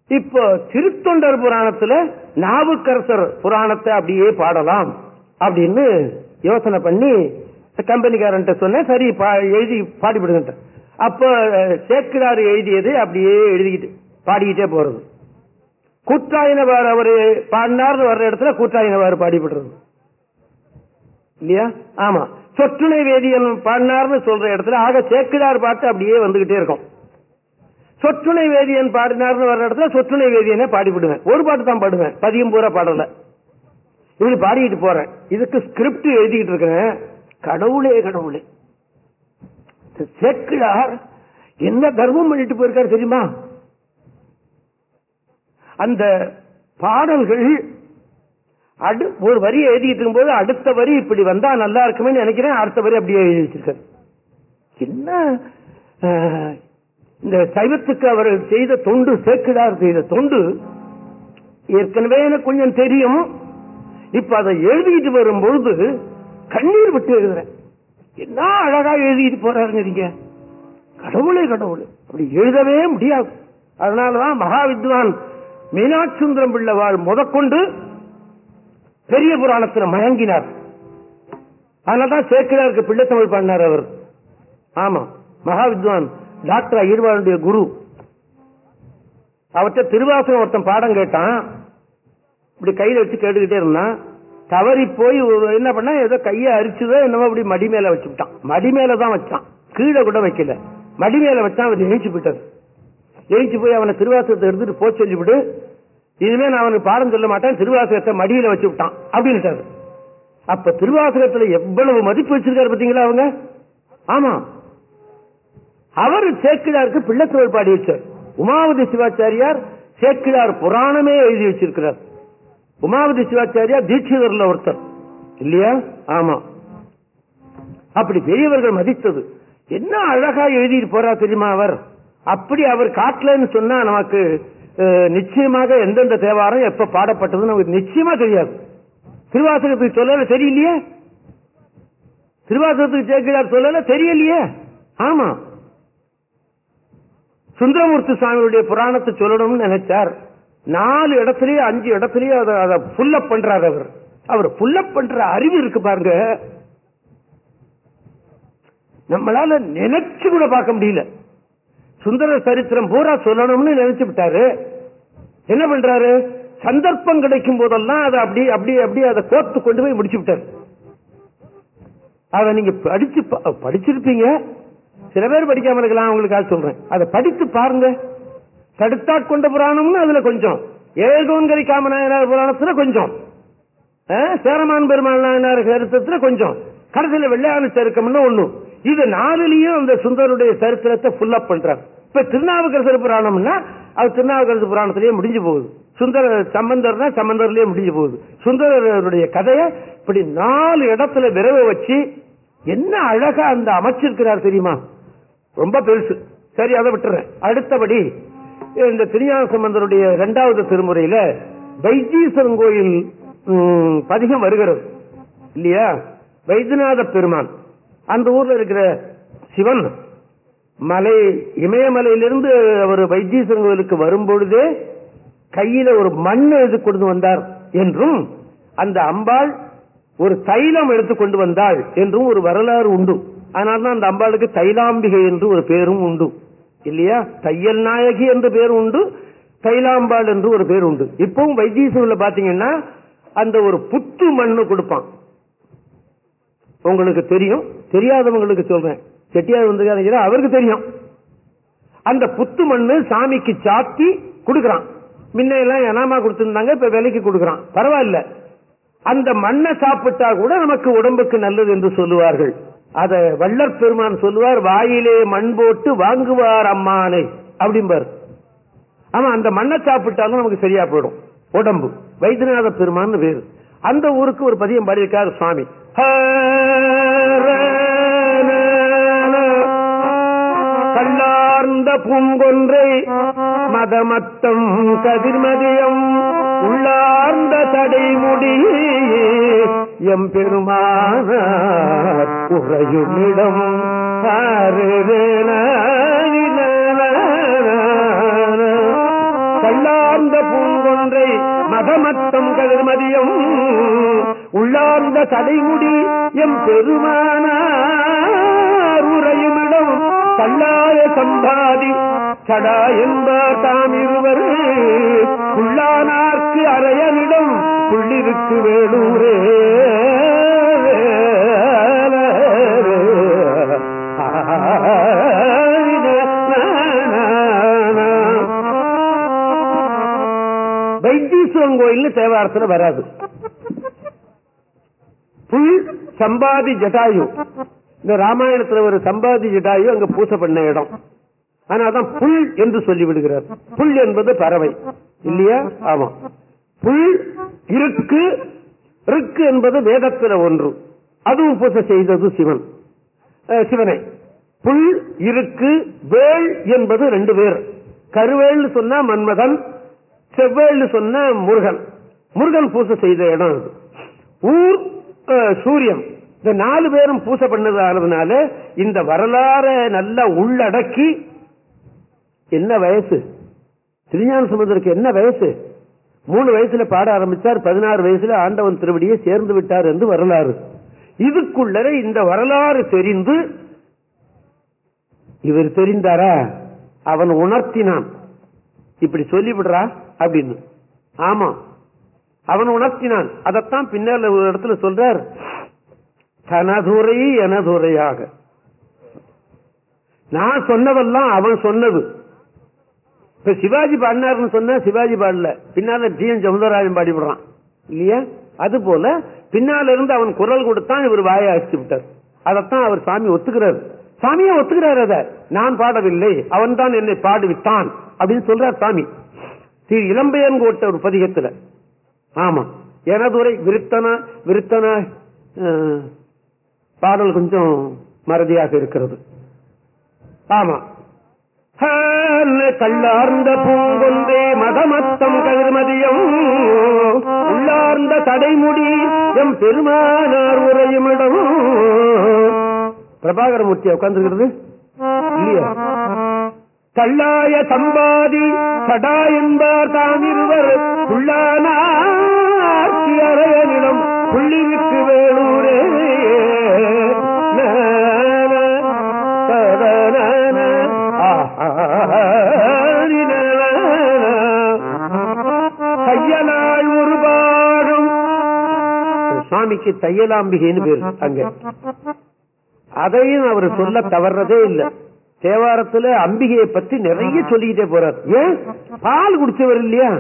இப்போ திருத்தொண்டர் புராணத்துல நாவுக்கரசர் புராணத்தை அப்படியே பாடலாம் அப்படின்னு யோசனை பண்ணி கம்பெனிக்காரன்ட்ட சொன்னேன் சரி பா- எழுதி பாடிவிடுங்க அப்ப அஹ், சேக்கிரார் எழுதியது அப்படியே எழுதிக்கிட்டு பாடிக்கிட்டே போறது. கூற்றாயினவார் அவரு பாடினார்னு வர்ற இடத்துல கூற்றாயினவார் பாடிவிடுறது இல்லையா? ஆமா. சொற்றுணை வேதியன் பாடினார்னு சொல்ற இடத்துல ஆக சேக்கிரார் பாட்டு அப்படியே வந்துகிட்டே இருக்கும். சொற்றுணை வேதியன் பாடினார்னு வர்ற இடத்துல சொற்றுணை வேதியனே பாடிவிடுவேன் ஒரு பாட்டு தான் பாடுவேன். பதியம் பூரா பாடல. இப்படி பாடிட்டு போறேன். இதுக்கு ஸ்கிரிப்ட் எழுதிக்கிட்டு இருக்கிறேன். கடவுளே கடவுளே. சேக்கிழார் என்ன தர்மம் பண்ணிட்டு போயிருக்காரு தெரியுமா? அந்த பாடல்கள் அடு ஒரு வரி எழுதிட்டு இருக்கும்போது அடுத்த வரி இப்படி வந்தா நல்லா இருக்குமே நினைக்கிறேன். அடுத்த வரி அப்படியே எழுதி வச்சிருக்காரு. என்ன இந்த சைவத்துக்கு அவர் செய்த தொண்டு சேக்கிழார் செய்த தொண்டு ஏற்கனவே எனக்கு கொஞ்சம் தெரியும். இப்ப அதை எழுதிட்டு வரும்பொழுது கண்ணீர் விட்டு எழுதுறேன். என்ன அழகா எழுதிட்டு போறாருங்க கடவுளே கடவுள். அப்படி எழுதவே முடியாது. அதனாலதான் மகா வித்வான் மீனாட்சுந்தரம் பிள்ளைவாள் முதற்கொண்டு பெரிய புராணத்தில் மயங்கினார். அதனால்தான் சேர்க்கிறாருக்கு பிள்ளை தமிழ் பாடினார் அவர். ஆமா மகா வித்வான் டாக்டர் ஐயர்வாளுடைய குரு. அவற்றை திருவாசகம் ஒருத்தன் பாடம் கேட்டான். இப்படி கையில வச்சு கேட்டுக்கிட்டே இருந்தான். தவறி போய் என்ன பண்ண ஏதோ கையை அரிச்சுதோ என்னமோ அப்படி மடி மேல வச்சுட்டான் மடி மேல தான் வச்சான். கீழே கூட வைக்கல. மடி மேல வச்சான் அவர் எழுச்சி போயிட்டார் எழுச்சி போய் அவனை திருவாசகத்தை எடுத்துட்டு போய் சொல்லிவிடு இனிமே நான் அவனுக்கு பாடம் சொல்ல மாட்டேன். திருவாசகத்தை மடியில வச்சு விட்டான். அப்படின்ட்டாரு அப்ப திருவாசகத்துல எவ்வளவு மதிப்பு வச்சிருக்காரு பாத்தீங்களா அவங்க? ஆமா. அவர் சேக்கிழாருக்கு பிள்ளைத்தோல் பாடி வச்சார். உமாவதி சிவாச்சாரியார் சேக்கிழார் புராணமே எழுதி வச்சிருக்கிறார். உமாவதி சிவாச்சாரியா தீட்சிதர்ல ஒருத்தர். இல்லையா? ஆமா. அப்படி பெரியவர்கள் மதித்தது. என்ன அழகா எழுதிட்டு போறா தெரியுமா அவர்? அப்படி அவர் காட்டலன்னு சொன்னா நமக்கு நிச்சயமாக எந்தெந்த தேவாரம் எப்ப பாடப்பட்டதுன்னு நமக்கு நிச்சயமா தெரியாது. திருவாசகத்துக்கு சொல்லல தெரியலையே? திருவாசகத்துக்கு சேர்க்கிறார் சொல்லல தெரியலையே? ஆமா. சுந்தரமூர்த்தி சுவாமியுடைய புராணத்தை சொல்லணும்னு நினைச்சார். நாலு இடத்துலயே அஞ்சு இடத்துலயே அதை அதை புல்லப் பண்றாரு அவர். அவர் புல்லப் பண்ற அறிவு இருக்கு பாருங்க. நம்மளால நினைச்சு கூட பார்க்க முடியல. சுந்தர சரித்திரம் பூரா சொல்லணும்னு நினைச்சு விட்டாரு. என்ன பண்றாரு? சந்தர்ப்பம் கிடைக்கும் போதெல்லாம் அதை அப்படி அப்படி அப்படி அதை கோர்த்து கொண்டு போய் முடிச்சு விட்டாரு. அதை நீங்க படிச்சு பா- படிச்சிருப்பீங்க. சில பேர் படிக்காம இருக்கலாம் அவங்களுக்காக சொல்றேன். அதை படித்து பாருங்க. தடுத்தாட்கொண்ட புராணம்னு அதுல கொஞ்சம். ஏகோன்கரி காமநாயனார் புராணத்துல கொஞ்சம். சேரமான் பெருமாள் நாயனார் சரித்திரத்துல கொஞ்சம். கடைசியில வெள்ளையான சருக்கம்னு ஒண்ணு. இது நாலுலயும் அந்த சுந்தருடைய சரித்திரத்தை ஃபுல் அப் பண்றார் இப்ப திருநாவுக்கரசர் புராணம்னா அது திருநாவுக்கரசு புராணத்திலேயே முடிஞ்சு போகுது. சுந்தர சம்பந்தர்னா சம்பந்தர்லயே முடிஞ்சு போகுது. சுந்தரருடைய கதையை இப்படி நாலு இடத்துல விரவ வச்சு என்ன அழகா அந்த அமைச்சிருக்கிறார் தெரியுமா? ரொம்ப பெருசு. சரி அதை விட்டுறேன். அடுத்தபடி இந்த திருஞான சம்பந்தருடைய இரண்டாவது திருமுறையில வைத்தீஸ்வரன் கோயில் பதிகம் வருகிறது. இல்லையா? வைத்தியநாத பெருமான். அந்த ஊர்ல இருக்கிற சிவன் மலை இமயமலையிலிருந்து அவர் வைத்தீஸ்வரன் கோயிலுக்கு வரும்பொழுதே கையில ஒரு மண் எழுதி கொண்டு வந்தார் என்றும் அந்த அம்பாள் ஒரு தைலம் எடுத்து கொண்டு வந்தாள் என்றும் ஒரு வரலாறு உண்டு. அதனால்தான் அந்த அம்பாளுக்கு தைலாம்பிகை என்று ஒரு பேரும் உண்டு. இல்லையா? தையல் நாயகி என்று பேர் உண்டு தைலாம்பாள் என்று ஒரு பேர் உண்டு. இப்பவும் வைத்தீஸ்வரில் பாத்தீங்கன்னா அந்த ஒரு புத்து மண்ணு கொடுப்பான். உங்களுக்கு தெரியும். தெரியாதவங்களுக்கு சொல்றேன். செட்டியார் வந்து அவருக்கு தெரியும். அந்த புத்து மண்ணு சாமிக்கு சாத்தி கொடுக்கறான். முன்ன எல்லாம் எனாமா கொடுத்திருந்தாங்க இப்ப விலைக்கு கொடுக்கறான். பரவாயில்ல. அந்த மண்ணை சாப்பிட்டா கூட நமக்கு உடம்புக்கு நல்லது என்று சொல்லுவார்கள். அத வள்ளர் பெருமான் சொல்லுவார் வாயிலே மண் போட்டு வாங்குவார் அம்மானை அப்படிம்பார். ஆமா அந்த மண்ணை சாப்பிட்டாலும் நமக்கு சரியா போயிடும். உடம்பு. வைத்தியநாத பெருமான் பேரு அந்த ஊருக்கு ஒரு பதியம் பாடியிருக்கார் சுவாமி. கல்லார்ந்த பூங்கொன்றை மதமத்தம் கதிர்மதியம் உள்ளார்ந்த தடைமுடி எம் பெருமானார் உறையுமிடம் கல்லார்ந்த பூங்கொன்றை மதமத்தம் கதிர்மதியம் உள்ளார்ந்த தடைமுடி எம் பெருமானார் உறையுமிடம் கல்லாத சம்பாதி கடா என்பார் தாம் இருவர். புல்லானார்க்கு அரையனிடம் புள்ளிருக்கு வேலூரே. வைத்தீஸ்வரன் கோயில் தேவாரத்துல வராது. புல் சம்பாதி ஜட்டாயு இந்த ராமாயணத்துல ஒரு சம்பாதி ஜடாயு அங்க பூசை பண்ண இடம். ஆனாதான் புல் என்று சொல்லி விடுகிறார் புல் என்பது பறவை. இல்லையா? ஆமா புல் இருக்கு. ருக்கு என்பது வேதத்துல ஒன்று. அதுவும் உபச செய்தது சிவன். சிவனை. புல் இருக்கு வேள் என்பது ரெண்டு பேர் கருவேல்னு சொன்னா மன்மதன் செவ்வேல்னு சொன்ன முருகன். முருகன் பூசை செய்த இடம் அது. ஊர் சூரியன். இந்த நாலு பேரும் பூசை பண்ணதானதுனால இந்த வரலாறை நல்லா உள்ளடக்கி என்ன வயசு? திருஞான சமுதருக்கு என்ன வயசு? மூணு வயசுல பாட ஆரம்பிச்சார் பதினாறு வயசுல ஆண்டவன் திருவடியை சேர்ந்து விட்டார் என்று வரலாறு. இதுக்குள்ளர இந்த வரலாறு தெரிந்து இவர் தெரிந்தாரா? அவன் உணர்த்தினான். இப்படி சொல்லிவிடுறா? அப்படின்னு. ஆமா. அவன் உணர்த்தினான். அதைத்தான் பின்னால ஒரு இடத்துல சொல்றார் தனதுரை எனதுரையாக. நான் சொன்னதெல்லாம் அவன் சொன்னது. இப்ப சிவாஜி பாடினாருன்னு சொன்னா சிவாஜி பாடல. பின்னால டி என். சமுதராஜன் பாடிவிடுறான். இல்லையா? அது போல பின்னால இருந்து அவன் குரல் கொடுத்தான் இவர் வாயை அடிச்சு விட்டார். அதைத்தான் அவர் சாமி ஒத்துக்கிறார். சாமியே ஒத்துக்கிறார் அத. நான் பாடவில்லை. அவன் தான் என்னை பாடுவித்தான் அப்படின்னு சொல்றார் சாமி. திரு இளம்பையன் கோட்ட ஒரு பதிகத்துல. ஆமா. எனதுரை விருத்தனா விருத்தனா பாடல் கொஞ்சம் மறதியாக இருக்கிறது. ஆமா. கல்லார்ந்த பூங்கொன்றே மதமத்தம் கதிர்மதியம் உள்ளார்ந்த தடைமுடி எம் பெருமானார் உரையுமிடம். பிரபாகர மூர்த்தியா உட்கார்ந்துருக்கிறது. இல்லையா? கல்லாய சம்பாதி சடா என்பார் தாம் இருவர். உள்ளானார்க்கு அறையனிடம் புள்ளிவிக்கு வேணும் ஆஹாரினான. தையலாள் ஒரு பாகம். சுவாமிக்கு தையலாம்பிகைன்னு பேரு அங்க. அதையும் அவர் சொல்ல தவறதே இல்ல. தேவாரத்துல அம்பிகையை பத்தி நிறைய சொல்லிக்கிட்டே போறார். ஏன்? பால் குடிச்சவர் இல்லையா?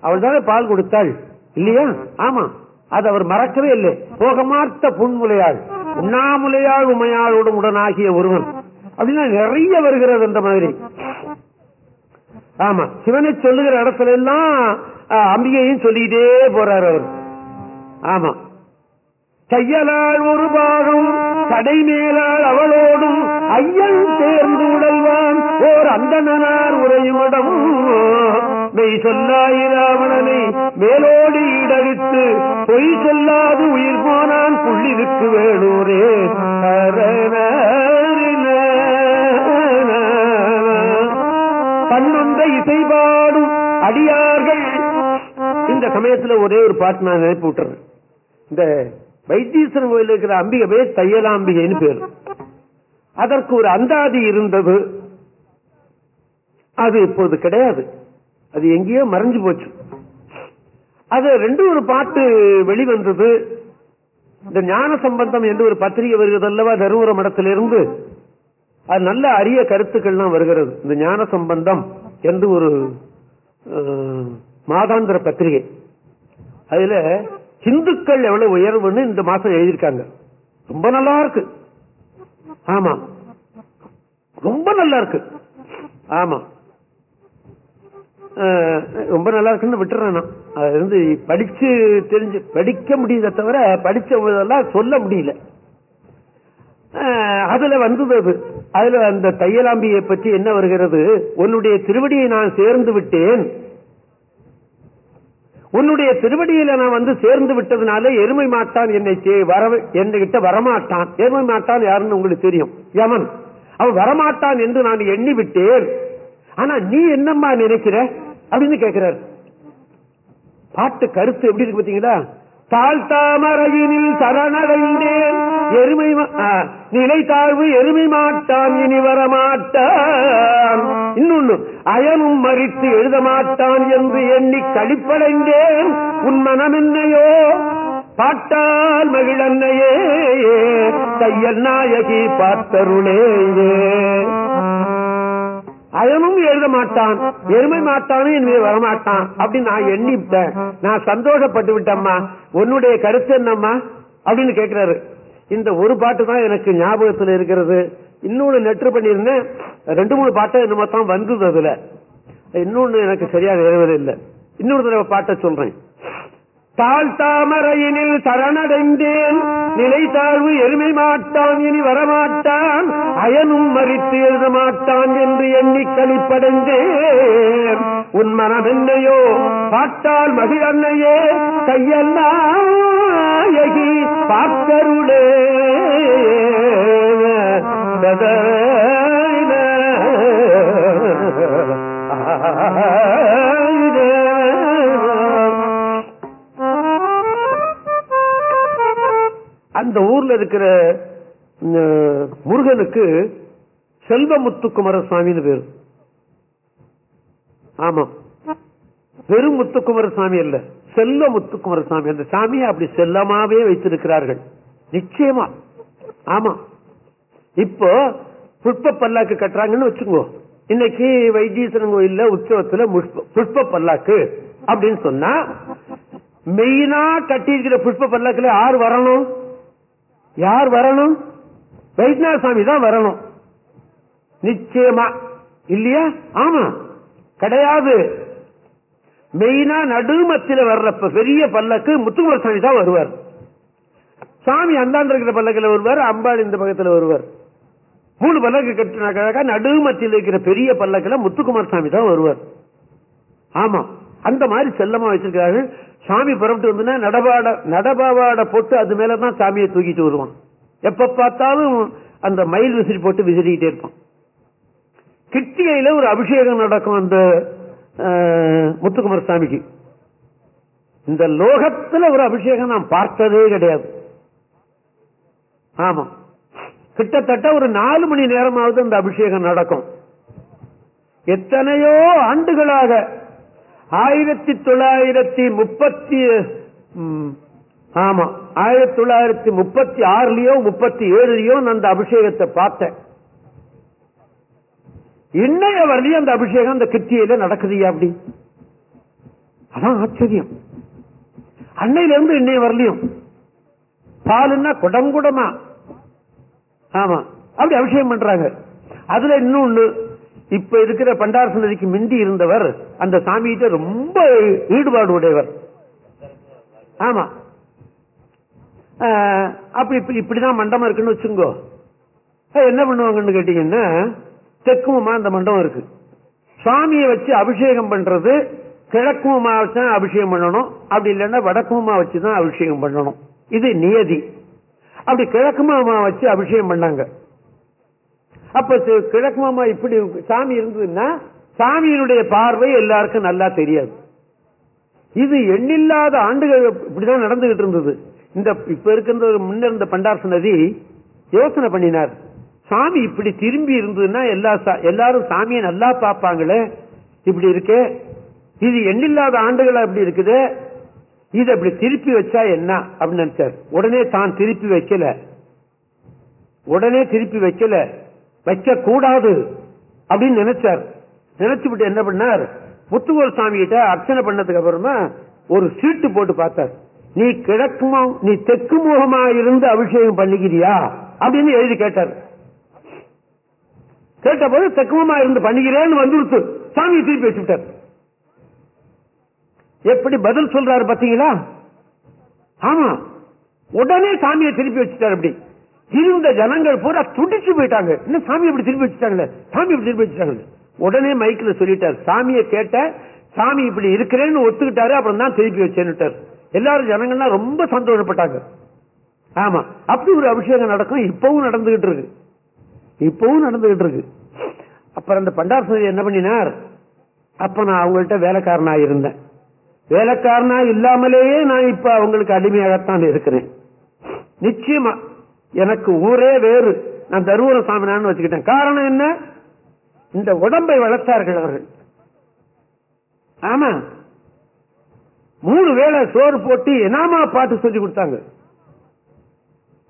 அவள் தானே பால் கொடுத்தாள். இல்லையா? ஆமா. அது அவர் மறக்கவே இல்லை. போகமாத்த புன்முலையாள் உண்ணாமுலையாள் உமையாளுடன் உடனாகிய ஒருவன். அப்படின்னா நிறைய வருகிறது அந்த மாதிரி. ஆமா சிவனை சொல்லுகிற இடத்துல எல்லாம் அம்பிகையும் சொல்லிக்கிட்டே போறார் அவர். ஆமா. கையலால் ஒரு பாகம் தடை மேலால் அவளோடும் ஐயன் தேர்ந்து உடல்வான் ஓர் அந்தனார் உரையுமிடம் மெய் சொல்லாயிராவணனை மேலோடு ஈடறித்து பொய் சொல்லாது உயிர் போனான் புள்ளிருக்கு வேளூரே இந்த சமயத்துல ஒரே ஒரு பாட்டு நான் நினைப்பு விட்டுறேன். இந்த வைத்தீஸ்வரன் கோயில் இருக்கிற அம்பிகை பேர் தையலாம்பிகைன்னு பேர். அதற்கு ஒரு அந்தாதி இருந்தது. அது இப்போது கிடையாது. அது எங்கேயோ மறைஞ்சு போச்சு. அது ரெண்டு ஒரு பாட்டு வெளிவந்தது. இந்த ஞான சம்பந்தம் என்று ஒரு பத்திரிகை வருகிறது அல்லவா தருமபுர மடத்திலிருந்து. அது நல்ல அரிய கருத்துக்கள்லாம் வருகிறது. இந்த ஞான சம்பந்தம் என்று ஒரு மாதாந்திர பத்திரிகை. அதுல இந்துக்கள் எவ்வளவு உயர்வுன்னு இந்த மாசம் எழுதியிருக்காங்க. ரொம்ப நல்லா இருக்கு. ஆமா. ரொம்ப நல்லா இருக்கு. ஆமா. ரொம்ப நல்லா இருக்குன்னு விட்டுறேன் நான். அது வந்து படிச்சு தெரிஞ்சு படிக்க முடியல தவிர படிச்சதெல்லாம் சொல்ல முடியல. அதுல வந்தது. அதுல அந்த தையலாம்பியை பற்றி என்ன வருகிறது? உன்னுடைய திருவடியை நான் சேர்ந்து விட்டேன். உன்னுடைய திருவடியில நான் வந்து சேர்ந்து விட்டதுனால எருமை மாட்டான் என்னை வர என்கிட்ட வரமாட்டான். எருமை மாட்டான் யாருன்னு உங்களுக்கு தெரியும். யமன். அவன் வரமாட்டான் என்று நான் எண்ணி விட்டேன் ஆனா நீ என்னம்மா நினைக்கிற? அப்படின்னு கேட்கிறார். பாட்டு கருத்து எப்படி இருக்கு பாத்தீங்களா தாழ்த்தாமரையினில் சரணடைந்தேன். எருமை நிலை தாழ்வு எருமை மாட்டான் இனி வரமாட்டான். இன்னொன்னு அயனும் மறித்து எழுத மாட்டான் என்று எண்ணி கழிப்படைந்தேன். உன் மனம் என்னையோ பாட்டால் மகிழன்னையே. தையல் நாயகி பார்த்தருளே அயனும் எழுத மாட்டான். எருமை மாட்டானும் இனிமே வரமாட்டான் அப்படின்னு நான் எண்ணிவிட்டேன். நான் சந்தோஷப்பட்டு விட்டேம்மா. உன்னுடைய கருத்து என்னம்மா? அப்படின்னு கேட்கிறாரு. இந்த ஒரு பாட்டு தான் எனக்கு ஞாபகத்தில் இருக்கிறது. இன்னொன்னு நெற்று பண்ணியிருந்தேன். ரெண்டு மூணு பாட்டை என்னமோ தான் வந்தது அதுல. இன்னொன்னு எனக்கு சரியா நிறைவேறவில்லை இன்னொரு தடவை பாட்டை சொல்றேன். தாழ் தாமரையினில் சரணடைந்தேன். நிலை தாழ்வு எருமை மாட்டான் இனி வரமாட்டான். அயனும் மறித்து எழுத மாட்டான் என்று எண்ணி கழிப்படைந்தேன் உன் மனம் என்னையோ பாட்டால் மகிழன்னையே கையல்லாயகி பார்த்தருளே அந்த ஊர்ல இருக்கிற அஹ், முருகனுக்கு செல்வமுத்துக்குமர சுவாமின்னு பேரு. ஆமா. வெறும் முத்துக்குமர சுவாமி அல்ல செல்ல முத்துக்குமர சுவாமி அந்த சாமியை அப்படி செல்லமாவே வைத்திருக்கிறார்கள். நிச்சயமா. ஆமா. இப்போ புஷ்ப பல்லாக்கு கட்டுறாங்கன்னு வச்சுக்கோ. இன்னைக்கு வைத்தீஸ்வரன் கோயில்ல உற்சவத்துல புஷ்ப பல்லாக்கு அப்படின்னு சொன்னா மெயினா கட்டி இருக்கிற புஷ்ப பல்லாக்குல யார் வரணும்? யார் வரணும்? வைத்தியநாத சாமி தான் வரணும். நிச்சயமா. இல்லையா? ஆமா. கிடையாது. மெயினா நடுமத்தில வர்றப்ப பெரிய பல்லக்கு முத்துக்குமர சாமி தான் வருவார். சாமி அந்தாண்டு இருக்கிற பல்லக்கில் வருவார் அம்பாள் இந்த பக்கத்துல வருவார். மூணு பல்லக்கு கட்டினாக்கா நடுமத்தில் இருக்கிற பெரிய பல்லக்கில் முத்துக்குமார் சாமி தான் வருவார். ஆமா. அந்த மாதிரி செல்லமா வச்சிருக்கிறார்கள். சாமி புறப்பட்டு வந்துன்னா நடபாட நடபாவாட போட்டு அது மேலதான் சாமியை தூக்கிட்டு வருவான். எப்ப பார்த்தாலும் அந்த மயில் விசிறி போட்டு விசிறிக்கிட்டே இருப்பான். கிட்டிகையில ஒரு அபிஷேகம் நடக்கும் அந்த அஹ், முத்துக்குமார சாமிக்கு. இந்த லோகத்துல ஒரு அபிஷேகம் நான் பார்த்ததே கிடையாது. ஆமா. கிட்டத்தட்ட ஒரு நாலு மணி நேரமாவது அந்த அபிஷேகம் நடக்கும். எத்தனையோ ஆண்டுகளாக ஆயிரத்தி தொள்ளாயிரத்தி முப்பத்தி ஆமா ஆயிரத்தி தொள்ளாயிரத்தி முப்பத்தி ஆறுலயோ முப்பத்தி ஏழுலயோ நான் அந்த அபிஷேகத்தை பார்த்தேன். இன்னைய வரலையும் அந்த அபிஷேகம் அந்த கிருத்தியில நடக்குதுயா அப்படி? அதான் ஆச்சரியம். அன்னையில இருந்து இன்னைய வரலையும் பாலுன்னா குடங்குடமா. ஆமா அப்படி அபிஷேகம் பண்றாங்க. அதுல இன்னொன்னு இப்ப இருக்கிற பண்டார சன்னதிக்கு மிந்தி இருந்தவர் அந்த சாமிகிட்ட ரொம்ப ஈடுபாடு உடையவர். ஆமா. அப்படி இப்படி இப்படிதான் மண்டபம் இருக்குன்னு வச்சுங்கோ. என்ன பண்ணுவாங்கன்னு கேட்டீங்கன்னா தெற்குமா அந்த மண்டபம் இருக்கு. சுவாமியை வச்சு அபிஷேகம் பண்றது கிழக்குமா வச்சுதான் அபிஷேகம் பண்ணணும் அப்படி இல்லைன்னா வடக்குமா வச்சு தான் அபிஷேகம் பண்ணணும். இது நியதி. அப்படி கிழக்குமா வச்சு அபிஷேகம் பண்ணாங்க. அப்ப கிழக்கு மாமா இப்படி சாமி இருந்ததுன்னா சாமியினுடைய பார்வை எல்லாருக்கும் நல்லா தெரியாது. இது எண்ணில்லாத ஆண்டுகள் இப்படிதான் நடந்துகிட்டு இருந்தது. இந்த இப்ப இருக்கின்ற ஒரு முன்ன இருந்த பண்டார் நதி யோசனை பண்ணினார். சாமி இப்படி திரும்பி இருந்ததுன்னா எல்லா சா- எல்லாரும் சாமியை நல்லா பார்ப்பாங்களே. இப்படி இருக்கே. இது எண்ணில்லாத ஆண்டுகளா இப்படி இருக்குது. இது அப்படி திருப்பி வச்சா என்ன? அப்படின்னு நினைச்சார். உடனே தான் திருப்பி வைக்கல. உடனே திருப்பி வைக்கல. வைக்க கூடாது அப்படின்னு நினைச்சார். விட்டு என்ன பண்ணார்? முத்துகோர் சாமி கிட்ட அர்ச்சனை பண்ணதுக்கு அப்புறமா ஒரு சீட்டு போட்டு பார்த்தார். நீ கிழக்குமா நீ தெற்கு முகமா இருந்து அபிஷேகம் பண்ணிக்கிறியா? அப்படின்னு எழுதி கேட்டார். கேட்ட போது தெக்குமமா இருந்து பண்ணிக்கிறேன்னு வந்துருத்து சாமியை திருப்பி வச்சுட்டார். எப்படி பதில் சொல்றாரு பாத்தீங்களா? ஆமா. உடனே சாமியை திருப்பி வச்சுட்டார் அப்படி. இருந்த ஜனங்கள் பூரா துடிச்சு போயிட்டாங்க. என்ன சாமி இப்படி திருப்பி வச்சுட்டாங்களே? சாமி இப்படி திருப்பி வச்சுட்டாங்களே? உடனே மைக்ல சொல்லிட்டார். சாமியை கேட்ட சாமி இப்படி இருக்கிறேன்னு ஒத்துக்கிட்டாரு அப்புறம் தான் திருப்பி வச்சேன்னுட்டார். எல்லாரும் ஜனங்கள்லாம் ரொம்ப சந்தோஷப்பட்டாங்க. ஆமா அப்படி ஒரு அபிஷேகம் நடக்கும். இப்பவும் நடந்துகிட்டு இருக்கு. இப்பவும் நடந்துகிட்டு இருக்கு. அப்புறம் அந்த பண்டார் என்ன பண்ணினார்? அப்ப நான் அவங்கள்ட்ட வேலைக்காரனா இருந்தேன். வேலைக்காரனா இல்லாமலேயே நான் இப்ப அவங்களுக்கு அடிமையாகத்தான் இருக்கிறேன். நிச்சயமா எனக்கு ஊரே வேறு. நான் தருமபுர சாமினான்னு வச்சுக்கிட்டேன். காரணம் என்ன? இந்த உடம்பை வளர்த்தார்கள் அவர்கள். ஆமா. மூணு வேளை சோறு போட்டு எனாமா பாட்டு சொல்லி கொடுத்தாங்க.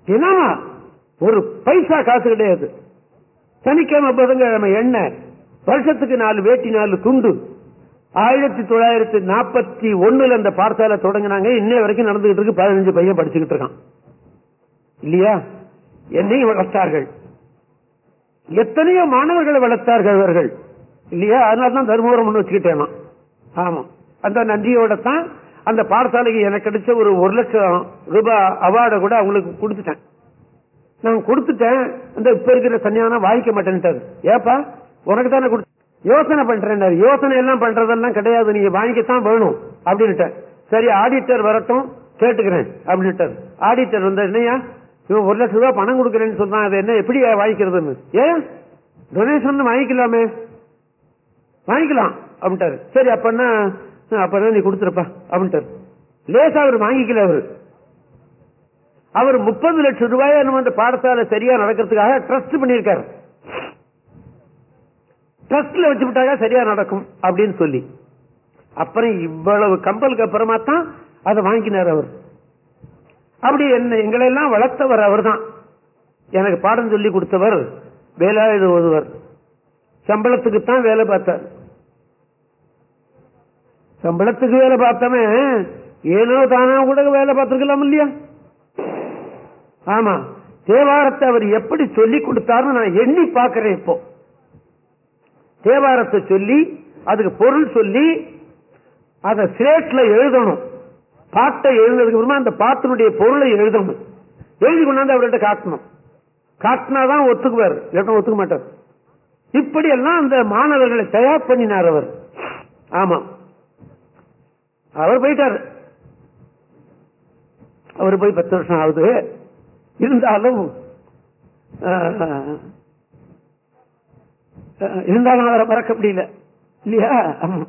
எனாமா ஒரு பைசா காசு கிடையாது. சனிக்கிழமை புதன்கிழமை எண்ணெய். வருஷத்துக்கு நாலு வேட்டி நாலு துண்டு. ஆயிரத்தி தொள்ளாயிரத்தி நாற்பத்தி ஒண்ணுல அந்த பாடசாலை தொடங்கினாங்க. இன்னை வரைக்கும் நடந்துகிட்டு இருக்கு. பதினஞ்சு பையன் படிச்சுக்கிட்டு இருக்கான். இல்லையா? என்னையும் வளர்த்தார்கள். எத்தனையோ மாணவர்களை வளர்த்தார்கள் அவர்கள். இல்லையா? அதனால தான் தருமபுரம் வச்சுக்கிட்டேன் ஆமா. அந்த நன்றியோட தான் அந்த பாடசாலைக்கு எனக்கு கிடைச்ச ஒரு ஒரு லட்சம் ரூபாய் அவார்டை கூட அவங்களுக்கு கொடுத்துட்டேன். நான் கொடுத்துட்டேன். அந்த இப்ப இருக்கிற சன்னியானம் வாங்கிக்க மாட்டேன்ட்டாரு. ஏப்பா? உனக்கு தானே கொடுத்து யோசனை பண்றேன் யோசனை எல்லாம் பண்றதெல்லாம் கிடையாது. நீங்க வாங்கிக்கத்தான் வேணும் அப்படின்ட்டேன் சரி ஆடிட்டர் வரட்டும் கேட்டுக்கிறேன் அப்படின்ட்டார் ஆடிட்டர் வந்த என்னையா இவன் ஒரு லட்சம் ரூபாய் பணம் கொடுக்கறேன்னு சொன்னா அது என்ன எப்படி வாங்கிக்கிறதுன்னு? ஏன்? டொனேஷன் வாங்கிக்கலாமே. வாங்கிக்கலாம் அப்படின்ட்டாரு. சரி அப்பன்னா அப்பதான் நீ கொடுத்துருப்பா அப்படின்ட்டாரு. லேசா அவர் வாங்கிக்கல அவரு. அவர் முப்பது லட்சம் ரூபாய் நம்ம அந்த பாடசாலை சரியா நடக்கிறதுக்காக ட்ரஸ்ட் பண்ணியிருக்காரு. ட்ரஸ்ட்ல வச்சு விட்டாங்க சரியா நடக்கும் அப்படின்னு சொல்லி. அப்புறம் இவ்வளவு கம்பலுக்கு அப்புறமா தான் அதை வாங்கினார் அவர். அப்படி என்ன எங்களை எல்லாம் வளர்த்தவர் அவர் தான் எனக்கு பாடம் சொல்லி கொடுத்தவர் வேலாயுத ஓதுவர் சம்பளத்துக்கு தான் வேலை பார்த்தார். சம்பளத்துக்கு வேலை பார்த்தவன் ஏனோ தானா கூட வேலை பார்த்திருக்கலாம் இல்லையா? ஆமா தேவாரத்தை அவர் எப்படி சொல்லி கொடுத்தாருன்னு நான் எண்ணி பார்க்கிறேன் இப்போ. தேவாரத்தை சொல்லி அதுக்கு பொருள் சொல்லி அதை சிலேட்ல எழுதணும். பாட்டை எழுதுறதுக்கு அப்புறமா அந்த பாட்டினுடைய பொருளை எழுதணும். எழுதி கொண்டாந்து அவர்கிட்ட காட்டணும். காட்டினாதான் ஒத்துக்குவார். இல்லாட்டும் ஒத்துக்க மாட்டார். இப்படி எல்லாம் அந்த மாணவர்களை தயார் பண்ணினார் அவர். ஆமா. அவர் போயிட்டார். அவர் போய் பத்து வருஷம் ஆகுது. இருந்தாலும் இருந்தாலும் அவரை மறக்க முடியல. இல்லையா? ஆமா.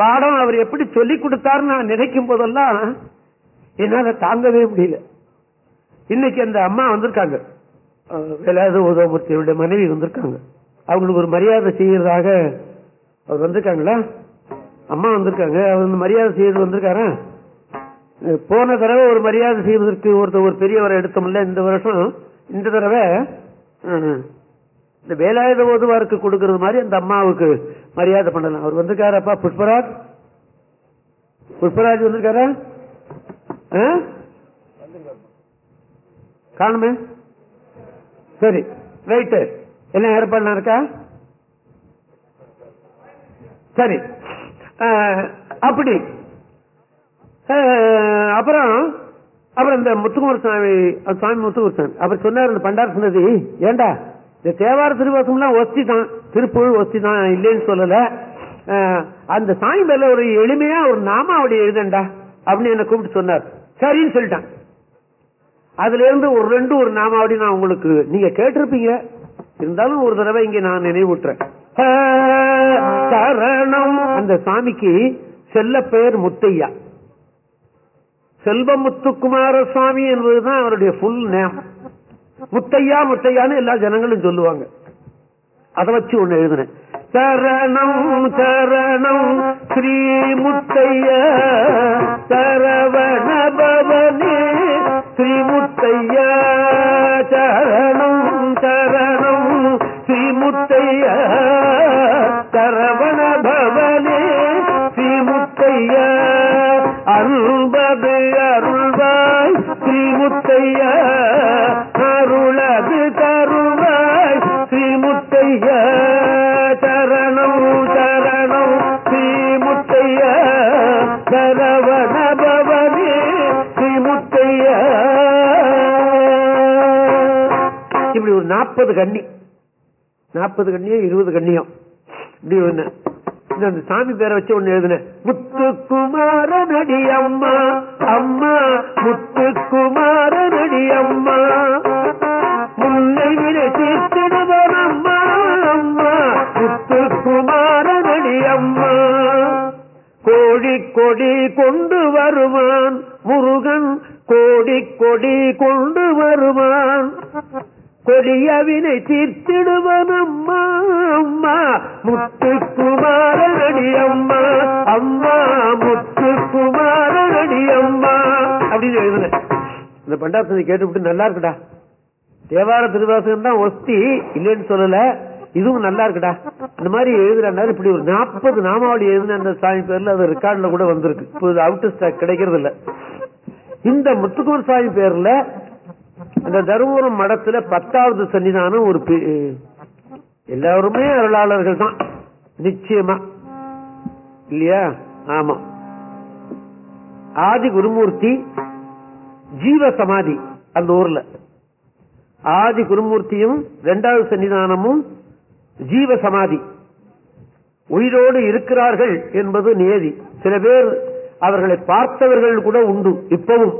பாடம் அவர் எப்படி சொல்லி கொடுத்தாருன்னு நான் நினைக்கும் போதெல்லாம் என்னால தாங்கவே முடியல. இன்னைக்கு அந்த அம்மா வந்திருக்காங்க. அஹ், வேலாயுத மனைவி வந்திருக்காங்க. அவங்களுக்கு ஒரு மரியாதை செய்யறதாக அவர் வந்திருக்காங்களா? அம்மா வந்திருக்காங்க. அவர் வந்து மரியாதை செய்யறது வந்திருக்காரா? போன தடவை ஒரு மரியாதை செய்வதற்கு ஒருத்தர் ஒரு பெரியவரை எடுத்தோம்ல இந்த வருஷம். இந்த தடவை இந்த வேலாயுத ஓதுவாருக்கு கொடுக்கறது மாதிரி அந்த அம்மாவுக்கு மரியாதை பண்ணலாம். அவர் வந்திருக்காரப்பா புஷ்பராஜ். புஷ்பராஜ் வந்திருக்காரா? ஆ? காணுமே? சரி ரைட்டு என்ன ஏற்பாடுலாம் இருக்கா? சரி. அப்படி. அப்புறம் அப்புறம் இந்த முத்துக்குமார் சாமி சுவாமி சாமி முத்துக்குமார் சாமி. அவர் சொன்னார் இந்த பண்டார் சுந்தரி ஏண்டா? இந்த தேவார திருவாசம்லாம் ஒஸ்தி தான் திருப்புழ் ஒஸ்தி தான் இல்லைன்னு சொல்லல. அந்த சாமி மேல ஒரு எளிமையா ஒரு நாமாவடி எழுதண்டா அப்படின்னு என்ன கூப்பிட்டு சொன்னார். சரின்னு சொல்லிட்டான். அதுல இருந்து ஒரு ரெண்டு ஒரு நாமாவடி நான் உங்களுக்கு நீங்க கேட்டிருப்பீங்க. இருந்தாலும் ஒரு தடவை இங்க நான் நினைவூட்டுறேன். சரணம். அந்த சாமிக்கு செல்ல பெயர் முத்தையா. செல்வ முத்துக்குமார சுவாமி என்பதுதான் அவருடைய புல் நேம் முத்தையா முத்தையான்னு எல்லா ஜனங்களும் சொல்லுவாங்க. அதை வச்சு ஒண்ணு எழுதுனேன் சரணம் சரணம் ஸ்ரீ முத்தைய சரவண பவனே ஸ்ரீ முத்தைய சரணம் சரணம் ஸ்ரீ முத்தைய சரவண பவனே ஸ்ரீ முத்தைய அருள்பது அருள்வாய் ஸ்ரீ முத்தைய சரணம் சரணம் ஸ்ரீ சரவண ஸ்ரீ இப்படி ஒரு நாற்பது கண்ணி நாற்பது கண்ணியோ இருபது கண்ணியோ இப்படி ஒண்ணு. அந்த சாமி பேரை வச்சு ஒண்ணு எழுதுனேன் முத்துக்குமார நடி அம்மா அம்மா முத்துக்குமார நடி அம்மா கொடி கொண்டு வருவான். முருகன் கோடி கொடி கொண்டு வருவான். கொடியவினை தீர்த்திடுவன் அம்மா அம்மா. முத்துக்குமாரனடி அம்மா அம்மா. முத்துக்குமாரனடி அம்மா. அப்படின்னு எழுதுனேன் இந்த பண்டாரத்தை கேட்டுவிட்டு நல்லா இருக்குடா. தேவார திருவாசகம் தான் ஒஸ்தி. இல்லைன்னு சொல்லல. இதுவும் நல்லா இருக்குடா. அந்த மாதிரி எழுதுறாரு இப்படி ஒரு நாற்பது நாமாவளி எழுதின அந்த சாமி பேர்ல அது ரெக்கார்ட்ல கூட வந்திருக்கு. இப்போ அவுட் ஸ்டாக் கிடைக்கிறது இல்ல இந்த முத்துக்குமர் சாமி பேர்ல அந்த தருமபுரம் மடத்துல பத்தாவது சன்னிதானம் ஒரு எல்லாருமே அருளாளர்கள் தான். நிச்சயமா. இல்லையா? ஆமா. ஆதி குருமூர்த்தி ஜீவ சமாதி அந்த ஊர்ல. ஆதி குருமூர்த்தியும் இரண்டாவது சன்னிதானமும் ஜீவ சமாதி உயிரோடு இருக்கிறார்கள் என்பது நியதி. சில பேர் அவர்களை பார்த்தவர்கள் கூட உண்டு. இப்பவும்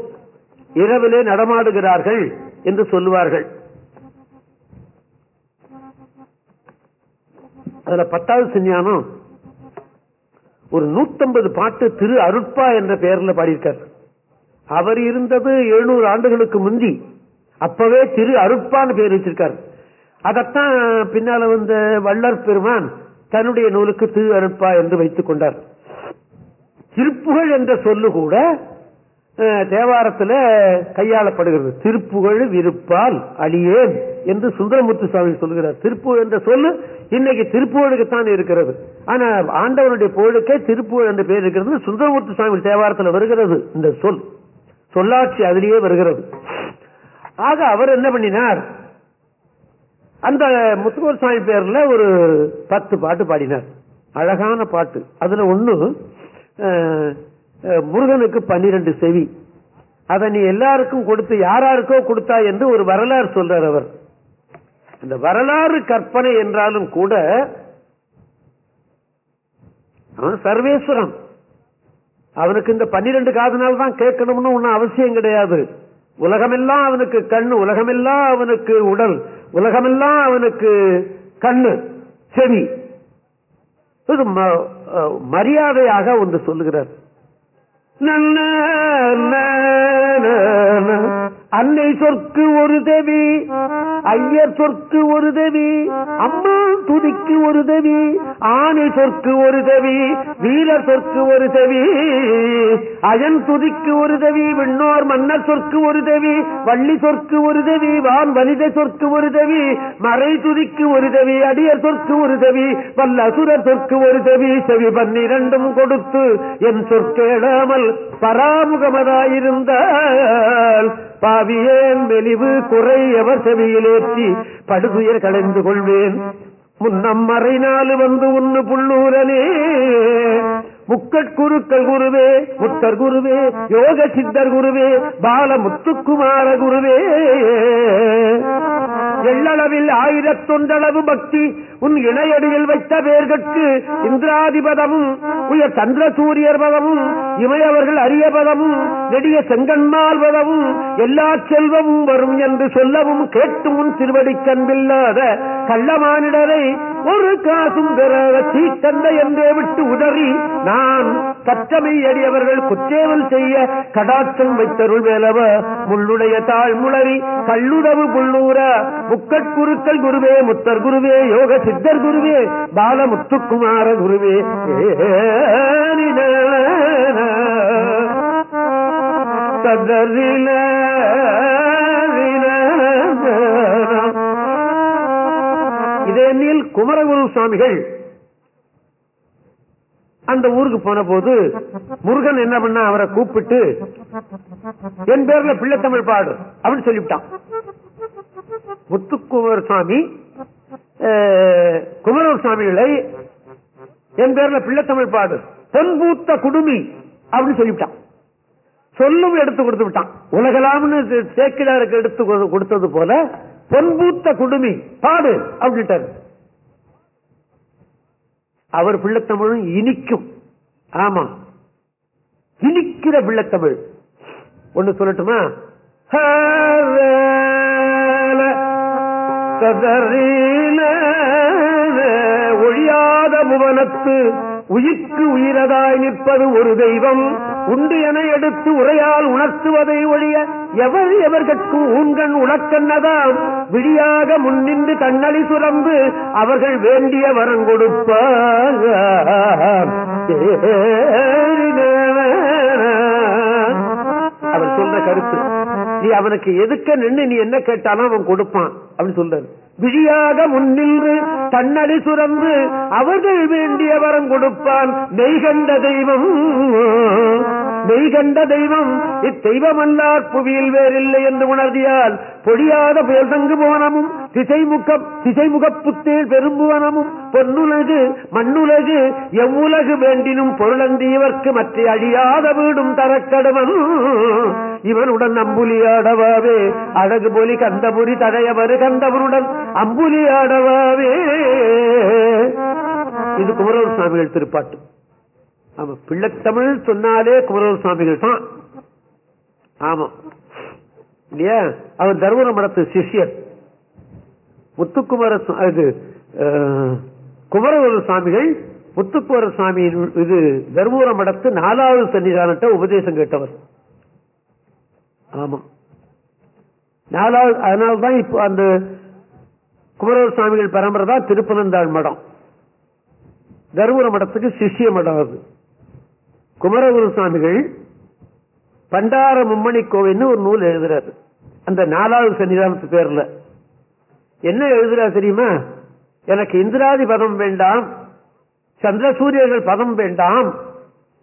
இரவிலே நடமாடுகிறார்கள் என்று சொல்லுவார்கள். அதுல பத்தாவது சன்னியானம் ஒரு நூத்தம்பது பாட்டு திரு அருட்பா என்ற பெயர்ல பாடியிருக்கார். அவர் இருந்தது எழுநூறு ஆண்டுகளுக்கு முந்தி. அப்பவே திரு அருட்பான்னு பேர் வச்சிருக்கார். அதத்தான் பின்னால வந்த வள்ளர் பெருமான் தன்னுடைய நூலுக்கு திரு அனுப்பா என்று வைத்துக் கொண்டார். திருப்புகழ் என்ற சொல்லு கூட தேவாரத்தில் கையாளப்படுகிறது. திருப்புகழ் விருப்பால் அழியேன் என்று சுந்தரமூர்த்தி சுவாமி சொல்கிறார் திருப்புகழ் என்ற சொல்லு இன்னைக்கு திருப்புகழுக்குத்தான் இருக்கிறது. ஆனா ஆண்டவனுடைய புகழுக்கே திருப்புகழ் என்ற பெயர் இருக்கிறது. சுந்தரமூர்த்தி சுவாமி தேவாரத்தில் வருகிறது இந்த சொல். சொல்லாட்சி அதிலேயே வருகிறது. ஆக அவர் என்ன பண்ணினார்? அந்த முத்துக்குமார் சுவாமி பேர்ல ஒரு பத்து பாட்டு பாடினார். அழகான பாட்டு. அதுல ஒண்ணு முருகனுக்கு பன்னிரண்டு செவி. அதை நீ எல்லாருக்கும் கொடுத்து யாராருக்கோ கொடுத்தா என்று ஒரு வரலாறு சொல்றார் அவர். அந்த வரலாறு கற்பனை என்றாலும் கூட அவன் சர்வேஸ்வரன். அவனுக்கு இந்த பன்னிரண்டு காதனால் தான் கேட்கணும்னு ஒன்னும் அவசியம் கிடையாது. உலகமெல்லாம் அவனுக்கு கண் உலகமெல்லாம் அவனுக்கு உடல். உலகமெல்லாம் அவனுக்கு கண்ணு செவி. இது மரியாதையாக ஒன்று சொல்லுகிறார். நன்ன, அன்னை சொற்கு ஒரு தேவி ஐயர் சொற்கு ஒரு தேவி அம்மா துதிக்கு ஒரு தேவி ஆணை சொற்கு ஒரு தேவி வீரர் சொற்கு ஒரு தேவி அயன் துதிக்கு ஒரு தேவி விண்ணோர் மன்னர் சொற்கு ஒரு தேவி வள்ளி சொற்கு ஒரு தேவி வான் வனிதை சொற்கு ஒரு தேவி மறை துதிக்கு ஒரு தேவி அடியர் சொற்கு ஒரு தேவி வல்ல அசுரர் சொற்கு ஒரு தேவி செவி பன்னிரண்டும் கொடுத்து என் சொற்கேளாமல் பராமுகமதாயிருந்தால் பாவியேன் மெலிவு குறை எவர் செவியிலேற்றி படுதுயர் கலைந்து கொள்வேன். முன்னம் மறை நாலு வந்து உன்னு புள்ளூரனே முக்கட்குருக்கள் குருவே முத்தர் குருவே யோக சித்தர் குருவே பால முத்துக்குமார குருவே. எள்ளளவில் ஆயிரத்தொன்றளவு பக்தி உன் இணையடியில் வைத்த பேர்கட்கு இந்திராதிபதமும் உயர் சந்திர சூரியர் பதமும் இமையவர்கள் அரிய பதமும் நெடிய செங்கன்மால் பதமும் எல்லா செல்வமும் வரும் என்று சொல்லவும் கேட்டு உன் திருவடி கண்பில்லாத கள்ளமானிடரை ஒரு காசும் பெற தந்தை என்றே விட்டு உதறி நான் கற்றமை அடியவர்கள் குற்றேவல் செய்ய கடாட்சம் வைத்தருள் வேலவ முள்ளுடைய தாழ் முளறி கல்லுடவு புள்ளூர முக்கட்குருக்கள் குருவே முத்தர் குருவே யோக சித்தர் குருவே பாலமுத்துக்குமார குருவே கதறில இதே நீல் குமரகுரு சுவாமிகள் அந்த ஊருக்கு போன போது முருகன் என்ன பண்ண அவரை கூப்பிட்டு என் பேர்ல பிள்ளைத்தமிழ் பாடு அப்படின்னு சொல்லிவிட்டான். முத்துக்குமர சுவாமி அஹ், சுவாமிகளை என் பேர்ல பிள்ளைத்தமிழ் பாடு பொன்பூத்த குடுமி அப்படின்னு சொல்லிவிட்டான். சொல்லும் எடுத்து கொடுத்து விட்டான். உலகலாம்னு சேக்கிடாருக்கு எடுத்து கொடுத்தது போல பொன்பூத்த குடுமி பாடு அப்படின்ட்டாரு அவர் பிள்ளைத்தமிழும் இனிக்கும். ஆமா. இனிக்கிற பிள்ளைத்தமிழ். ஒண்ணு சொல்லட்டுமா? ஒழியாத புவனத்து உயிர்க்கு உயிரதாய் நிற்பது ஒரு தெய்வம். உண்டு என எடுத்து உரையால் உணர்த்துவதை ஒழிய எவர் எவர்கட்கும் ஊன்கண் உனக்கென்னதாம்? விடியாக முன்னின்று கண்ணளி சுரம்பு அவர்கள் வேண்டிய வரம் கொடுப்பார். அவர் சொல்ற கருத்து. நீ அவனுக்கு எதுக்க நின்னு நீ என்ன கேட்டாலும் அவன் கொடுப்பான். அப்படின்னு சொல்றாரு. விழியாக முன்னின்று தன்னடி சுரந்து அவர்கள் வேண்டிய வரம் கொடுப்பான் நெய்கண்ட தெய்வம் நெய்கண்ட கண்ட தெய்வம் இத்தெய்வமல்லார் புவியில் வேறில்லை என்று உணர்ந்தியால் பொழியாத புயல் தங்கு போனமும் திசைமுக திசைமுகப்புத்தேல் பெரும்புவனமும் பொன்னுலகு மண்ணுலகு எவ்வுலகு வேண்டினும் பொருளந்தீவர்க்கு மற்ற அழியாத வீடும் தரக்கடுவன். இவனுடன் அம்புலியாடவாவே அழகு பொலி கந்தபுரி தடையவரு கந்தவனுடன் அம்புலியாடவாவே இது குமரவர் சுவாமிகள் திருப்பாட்டு. ஆமா பிள்ளைத்தமிழ் சொன்னாலே குமரவர் சுவாமிகள் தான். ஆமா. இல்லையா? அவர் தருமபுரம் மடத்து சிஷியர். முத்துக்குமார இது குமரகுரு சுவாமிகள் முத்துக்குமார சுவாமியின் இது தர்மபுரம் மடத்து நாலாவது சன்னிதானத்தை உபதேசம் கேட்டவர். ஆமா. நாலாவது அதனால்தான் இப்போ அந்த குமரகுரு சுவாமிகள் பரம்பரை தான் திருப்பனந்தாள் மடம். தர்மபுர மடத்துக்கு சிஷ்ய மடம் அது. குமரகுரு சுவாமிகள் பண்டார மும்மணி கோவில்னு ஒரு நூல் எழுதுறாரு. அந்த நாலாவது சன்னிதானத்து பேர்ல. என்ன எழுதுறா தெரியுமா? எனக்கு இந்திராதி பதம் வேண்டாம் சந்திர சூரியர்கள் பதம் வேண்டாம்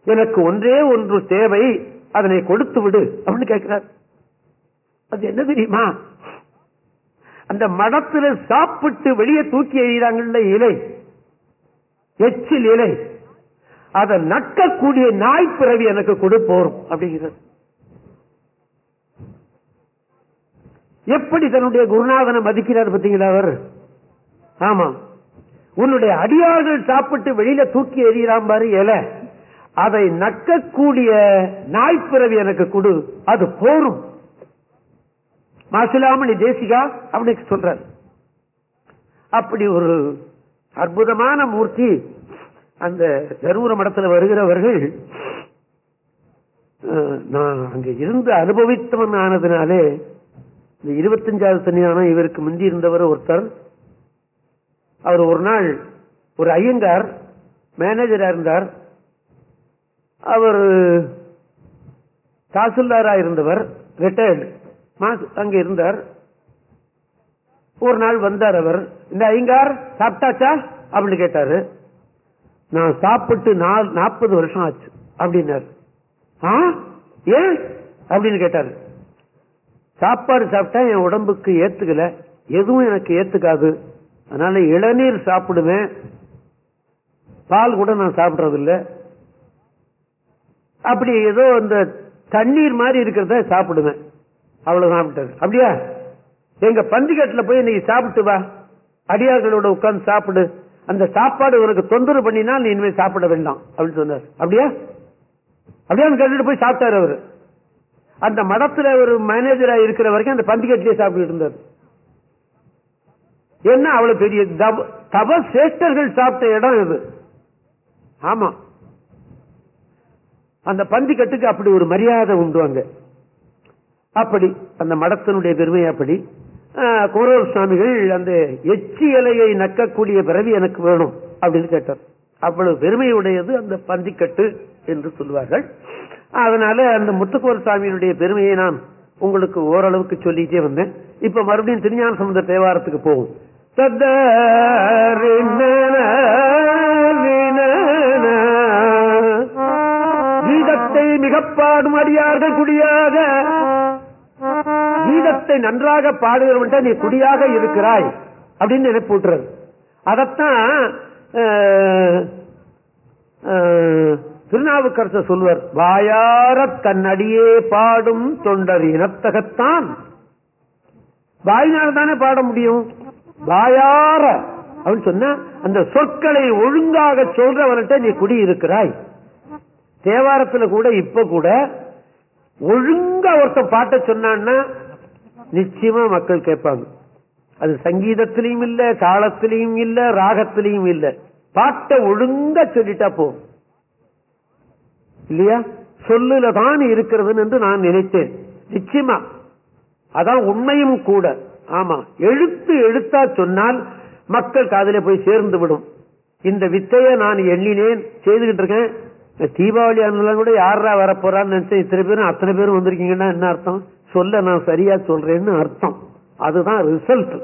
எனக்கு ஒன்றே ஒன்று தேவை அதனை கொடுத்து விடு அப்படின்னு கேட்கிறார். அது என்ன தெரியுமா? அந்த மடத்துல சாப்பிட்டு வெளியே தூக்கி எறிகிறாங்கல்ல இலை எச்சில் இலை அதை நக்கக்கூடிய நாய் பிறவி எனக்கு கொடுப்போம் போரும் அப்படிங்கிறது எப்படி தன்னுடைய குருநாதனை மதிக்கிறார் பார்த்தீங்களா அவர்? ஆமா. உன்னுடைய அடியார்கள் சாப்பிட்டு வெளியில தூக்கி எறிகிறான் பாரு இலை. அதை நக்கக்கூடிய நாய்ப்பிறவி எனக்கு கொடு அது போரும். மாசிலாமணி தேசிகா அப்படின்னு சொல்றார். அப்படி ஒரு அற்புதமான மூர்த்தி அந்த தருமபுர மடத்தில் வருகிறவர்கள் நான் அங்க இருந்து அனுபவித்தவன் ஆனதுனாலே இந்த இருபத்தஞ்சாவது சன்னிதானம் இவருக்கு முந்தி இருந்தவர் ஒருத்தர். அவர் ஒரு நாள் ஒரு ஐயங்கார் மேனேஜரா இருந்தார். அவர் தாசில்தாரா இருந்தவர் ரிட்டையர்டு அங்க இருந்தார். ஒரு நாள் வந்தார் அவர் இந்த ஐயங்கார் சாப்பிட்டாச்சா? அப்படின்னு கேட்டாரு. நான் சாப்பிட்டு நாற்பது வருஷம் ஆச்சு அப்படின்னாரு. ஆ? ஏன்? அப்படின்னு கேட்டாரு. சாப்பாடு சாப்பிட்டா என் உடம்புக்கு ஏத்துக்கல. எதுவும் எனக்கு ஏத்துக்காது. அதனால இளநீர் சாப்பிடுவேன். பால் கூட நான் சாப்பிடறதில்ல. அப்படி ஏதோ இந்த தண்ணீர் மாதிரி இருக்கிறத சாப்பிடுவேன். அவ்வளவு சாப்பிட்டது அப்படியா? எங்க பந்திக்கட்டுல போய் இன்னைக்கு சாப்பிட்டு வா. அடியார்களோட உட்கார்ந்து சாப்பிடு. அந்த சாப்பாடு உனக்கு தொந்தரவு பண்ணினா நீ இனிமேல் சாப்பிட வேண்டாம். அப்படின்னு சொன்னார். அப்படியா? அப்படியே கேட்டுட்டு போய் சாப்பிட்டாரு அவரு. அந்த மடத்துல ஒரு மேனேஜரா இருக்கிற வரைக்கும் அந்த பந்திக்கட்டிலே சாப்பிட்டு இருந்தார். என்ன அவ்வளவு பெரிய தவ- சேஷ்டர்கள் சாப்பிட்ட இடம் இது. ஆமா. அந்த பந்திக்கட்டுக்கு அப்படி ஒரு மரியாதை உண்டு அங்க. அப்படி அந்த மடத்தினுடைய பெருமை அப்படி. ஆஹ், குமரவர் சுவாமிகள் அந்த எச்சி இலையை நக்கக்கூடிய பிறவி எனக்கு வேணும் அப்படின்னு கேட்டார். அவ்வளவு பெருமையுடையது அந்த பந்திக்கட்டு என்று சொல்வார்கள். அதனால அந்த முத்துக்குவர் சாமியினுடைய பெருமையை நான் உங்களுக்கு ஓரளவுக்கு சொல்லிட்டே வந்தேன். இப்ப மறுபடியும் திருஞான சமுதிர தேவாரத்துக்கு போவோம். கீதத்தை மிகப்பாடும் அடியார்கள் குடியாக. கீதத்தை நன்றாக பாடுகிறவன்ட்ட நீ குடியாக இருக்கிறாய் அப்படின்னு நினைப்பூட்டுறது அதத்தான் அஹ், திருநாவுக்கரசர் சொல்வர் வாயார தன்னடியே பாடும் தொண்டர் இனத்தகத்தான். வாயினால் தானே பாட முடியும்? வாயார. அப்படின்னு சொன்னா அந்த சொற்களை ஒழுங்காக சொல்றவன்கிட்ட நீ குடியிருக்கிறாய். தேவாரத்துல கூட இப்ப கூட ஒழுங்கா ஒருத்தன் பாட்ட சொன்னான்னா நிச்சயமா மக்கள் கேட்பாங்க. அது சங்கீதத்திலையும் இல்ல தாளத்திலையும் இல்ல ராகத்திலையும் இல்ல. பாட்டை ஒழுங்கா சொல்லிட்டா போகும் இல்லையா? சொல்லுல தான் இருக்கிறது என்று நான் நினைத்தேன். நிச்சயமா. அதான் உண்மையும் கூட. ஆமா. எழுத்து எழுத்தா சொன்னால் மக்கள் காதிலே போய் சேர்ந்து விடும். இந்த வித்தையை நான் எண்ணினேன். செய்துகிட்டு இருக்கேன். தீபாவளி அண்ணெல்லாம் கூட யாரா வரப்போறான்னு நினைச்சேன். இத்தனை பேரும் அத்தனை பேரும் வந்திருக்கீங்கன்னா என்ன அர்த்தம்? சொல்ல நான் சரியா சொல்றேன்னு அர்த்தம். அதுதான் ரிசல்ட்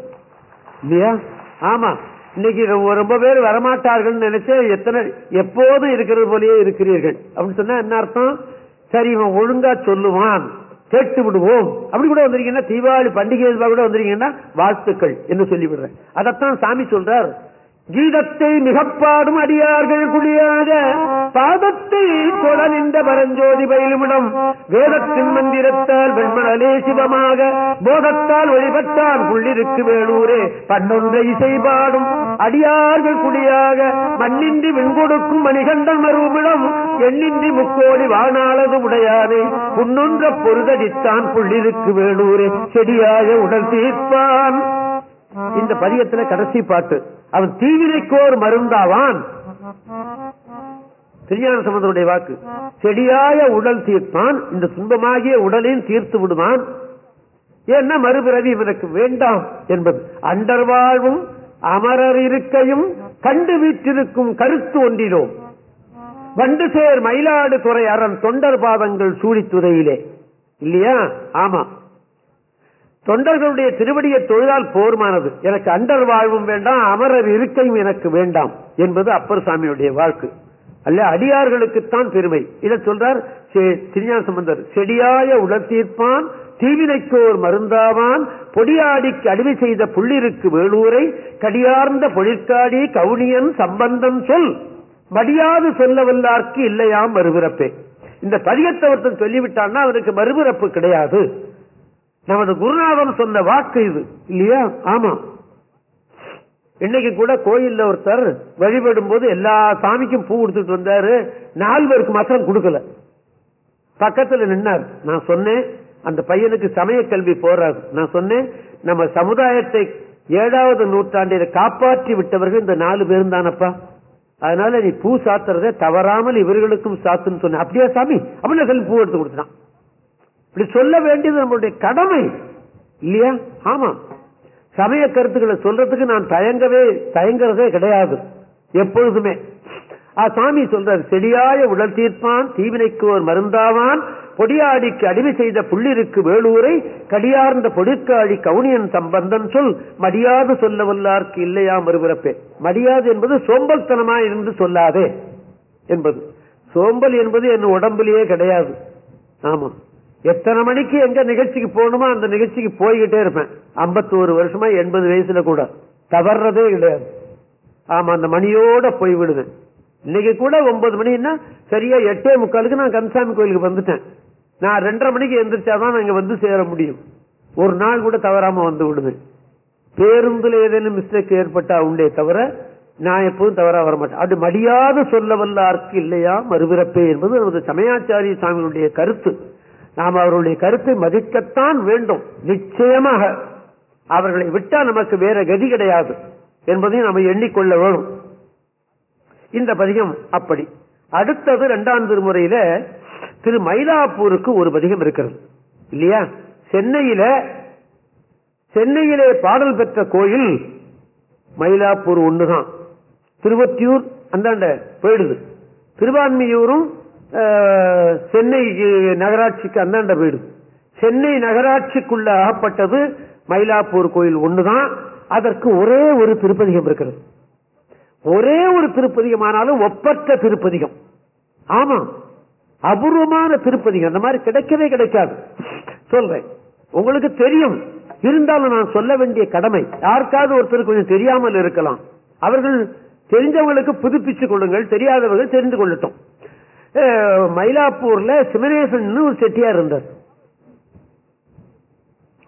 இல்லையா? ஆமா. இன்னைக்கு ரொம்ப- பேர் வரமாட்டார்கள் நினைச்சு எத்தனை எப்போதும் இருக்கிறது போலயே இருக்கிறீர்கள். அப்படின்னு சொன்னா என்ன அர்த்தம்? சரி இவன் ஒழுங்கா சொல்லுவான். கேட்டு விடுவோம். அப்படி கூட வந்திருக்கீங்கன்னா தீபாவளி பண்டிகை கூட வந்திருக்கீங்கன்னா வாழ்த்துக்கள் என்று சொல்லிவிடுறேன். அதைத்தான் சாமி சொல்றார். கீதத்தை மிகப்பாடும் அடியார்கள் குடியாக பாதத்தை தொட நின்ற பரஞ்சோதி பயிலுமிடம் வேதத்தின் மந்திரத்தால் வெண்மணலே சிவமாக போதத்தால் வழிபட்டான் புள்ளிருக்கு வேலூரே பன்னொன்றை இசை பாடும் அடியார்கள் குடியாக மண்ணின்றி விண்கொடுக்கும் மணிகண்டன் மருவிடம் எண்ணின்றி முக்கோடி வானாளது உடையானே புன்னொன்ற பொருதடித்தான் புள்ளிருக்கு வேலூரே செடியாக உடல் தீர்ப்பான். இந்த பதியத்துல கடைசி பாட்டு. அவன் தீவினைக்கோர் மருந்தாவான். திருஞான சம்பந்தனுடைய வாக்கு. செடியாய உடல் தீர்ப்பான் இந்த துன்பமாகிய உடலையும் தீர்த்து விடுவான். என்ன மறுபிறவி இவனுக்கு வேண்டாம் என்பது. அண்டர் வாழ்வும் அமரர் இருக்கையும் கண்டு வீற்றிருக்கும் கருத்து ஒன்றிலோ. வண்டு சேர் மயிலாடு துறை அறம் தொண்டர் பாதங்கள் சூழித்துறையிலே. இல்லையா? ஆமா. தொண்டர்களுடைய திருவடியை தொழிலால் போர்மானது. எனக்கு அண்டர் வாழ்வும் வேண்டாம் அமரர் இருக்கையும் எனக்கு வேண்டாம் என்பது அப்பர் சாமியுடைய வாழ்க்கு. அல்ல அடியார்களுக்குத்தான் பெருமை. இதை சொல்றார் திருஞான சம்பந்தர். செடியாய உடல் தீர்ப்பான் தீவினைக்கோர் மருந்தாவான் பொடியாடிக்கு அடிமை செய்த புள்ளிருக்கு வேலூரை கடியார்ந்த பொழிற்காடி கவுனியன் சம்பந்தம் சொல். மடியாது சொல்ல வல்லார்க்கு இல்லையாம் மறுபிறப்பே. இந்த பதியத்தை ஒருத்தன் சொல்லிவிட்டான்னா அவனுக்கு மறுபிறப்பு கிடையாது. நமது குருநாதன் சொன்ன வாக்கு இது. இல்லையா? ஆமா. இன்னைக்கு கூட கோயில்ல ஒருத்தர் வழிபடும் போது எல்லா சாமிக்கும் பூ கொடுத்துட்டு வந்தாரு. நாலு பேருக்கு மாத்திரம் கொடுக்கல. பக்கத்துல நின்னார். நான் சொன்னேன் அந்த பையனுக்கு சமய கல்வி போறாரு. நான் சொன்னேன் நம்ம சமுதாயத்தை ஏழாவது நூற்றாண்டில காப்பாற்றி விட்டவர்கள் இந்த நாலு பேரும் தானப்பா? அதனால நீ பூ சாத்துறத தவறாமல் இவர்களுக்கும் சாத்துன்னு சொன்ன. அப்படியா சாமி? அப்படின்னு சொல்லி பூ எடுத்து கொடுத்தான் இப்படி சொல்ல வேண்டியது நம்மளுடைய கடமை இல்லையா? ஆமா. சமய கருத்துக்களை சொல்றதுக்கு நான் தயங்கவே தயங்குறதே கிடையாது எப்பொழுதுமே. சாமி சொல்றார் செடியாய உடல் தீர்ப்பான் தீவினைக்கு ஒரு மருந்தாவான் பொடியாடிக்கு அடிமை செய்த புள்ளிருக்கு வேலூரை கடியார்ந்த பொடிக்காடி கவுனியன் சம்பந்தன் சொல் மடியாது சொல்ல வல்லார்க்கு இல்லையா மறுபிறப்பே? மடியாது என்பது சோம்பல்தனமா இருந்து சொல்லாதே என்பது. சோம்பல் என்பது என் உடம்பிலேயே கிடையாது. ஆமாம். எத்தனை மணிக்கு எங்க நிகழ்ச்சிக்கு போகணுமோ அந்த நிகழ்ச்சிக்கு போய்கிட்டே இருப்பேன். ஐம்பத்தோரு வருஷமா எண்பது வயசுல கூட. தவறதே கிடையாது. ஆமா அந்த மணியோட போய் விடுவேன். இன்னைக்கு கூட ஒன்பது மணின்னா சரியா எட்டே முக்காலுக்கு நான் கந்தசாமி கோயிலுக்கு வந்துட்டேன். நான் ரெண்டரை மணிக்கு எந்திரிச்சாதான் இங்க வந்து சேர முடியும். ஒரு நாள் கூட தவறாம வந்து விடுவேன். பேருந்துல ஏதேனும் மிஸ்டேக் ஏற்பட்டா உண்டே தவிர நான் எப்போதும் தவறா வர மாட்டேன். அது மடியாத சொல்ல வல்ல ஆர்க்கு இல்லையா? மறுபிறப்பே என்பது நமது சமயாச்சாரிய சாமிகளுடைய கருத்து. நாம் அவர்களுடைய கருத்தை மதிக்கத்தான் வேண்டும். நிச்சயமாக. அவர்களை விட்டா நமக்கு வேற கதி கிடையாது என்பதையும் நம்ம எண்ணிக்கொள்ள வேணும் இந்த பதிகம் அப்படி. அடுத்தது இரண்டாம் திருமுறையில திரு மயிலாப்பூருக்கு ஒரு பதிகம் இருக்கிறது. இல்லையா? சென்னையில சென்னையிலே பாடல் பெற்ற கோயில் மயிலாப்பூர் ஒண்ணுதான். திருவத்தியூர் அந்தாண்ட போயிடுது. திருவான்மியூரும் சென்னை நகராட்சிக்கு அந்தாண்ட போயிடுது சென்னை நகராட்சிக்குள்ள அகப்பட்டது மயிலாப்பூர் கோயில் ஒண்ணுதான். அதற்கு ஒரே ஒரு திருப்பதிகம் இருக்கிறது. ஒரே ஒரு திருப்பதிகமானாலும் ஒப்பற்ற திருப்பதிகம். ஆமா. அபூர்வமான திருப்பதிகம். அந்த மாதிரி கிடைக்கவே கிடைக்காது. சொல்றேன். உங்களுக்கு தெரியும். இருந்தாலும் நான் சொல்ல வேண்டிய கடமை. யாருக்காவது ஒருத்தர் கொஞ்சம் தெரியாமல் இருக்கலாம். அவர்கள் தெரிஞ்சவங்களுக்கு புதுப்பிச்சு கொள்ளுங்கள். தெரியாதவர்கள் தெரிந்து கொள்ளட்டும். மயிலாப்பூர்ல சிவனேசன் ஒரு செட்டியார் இருந்தார்.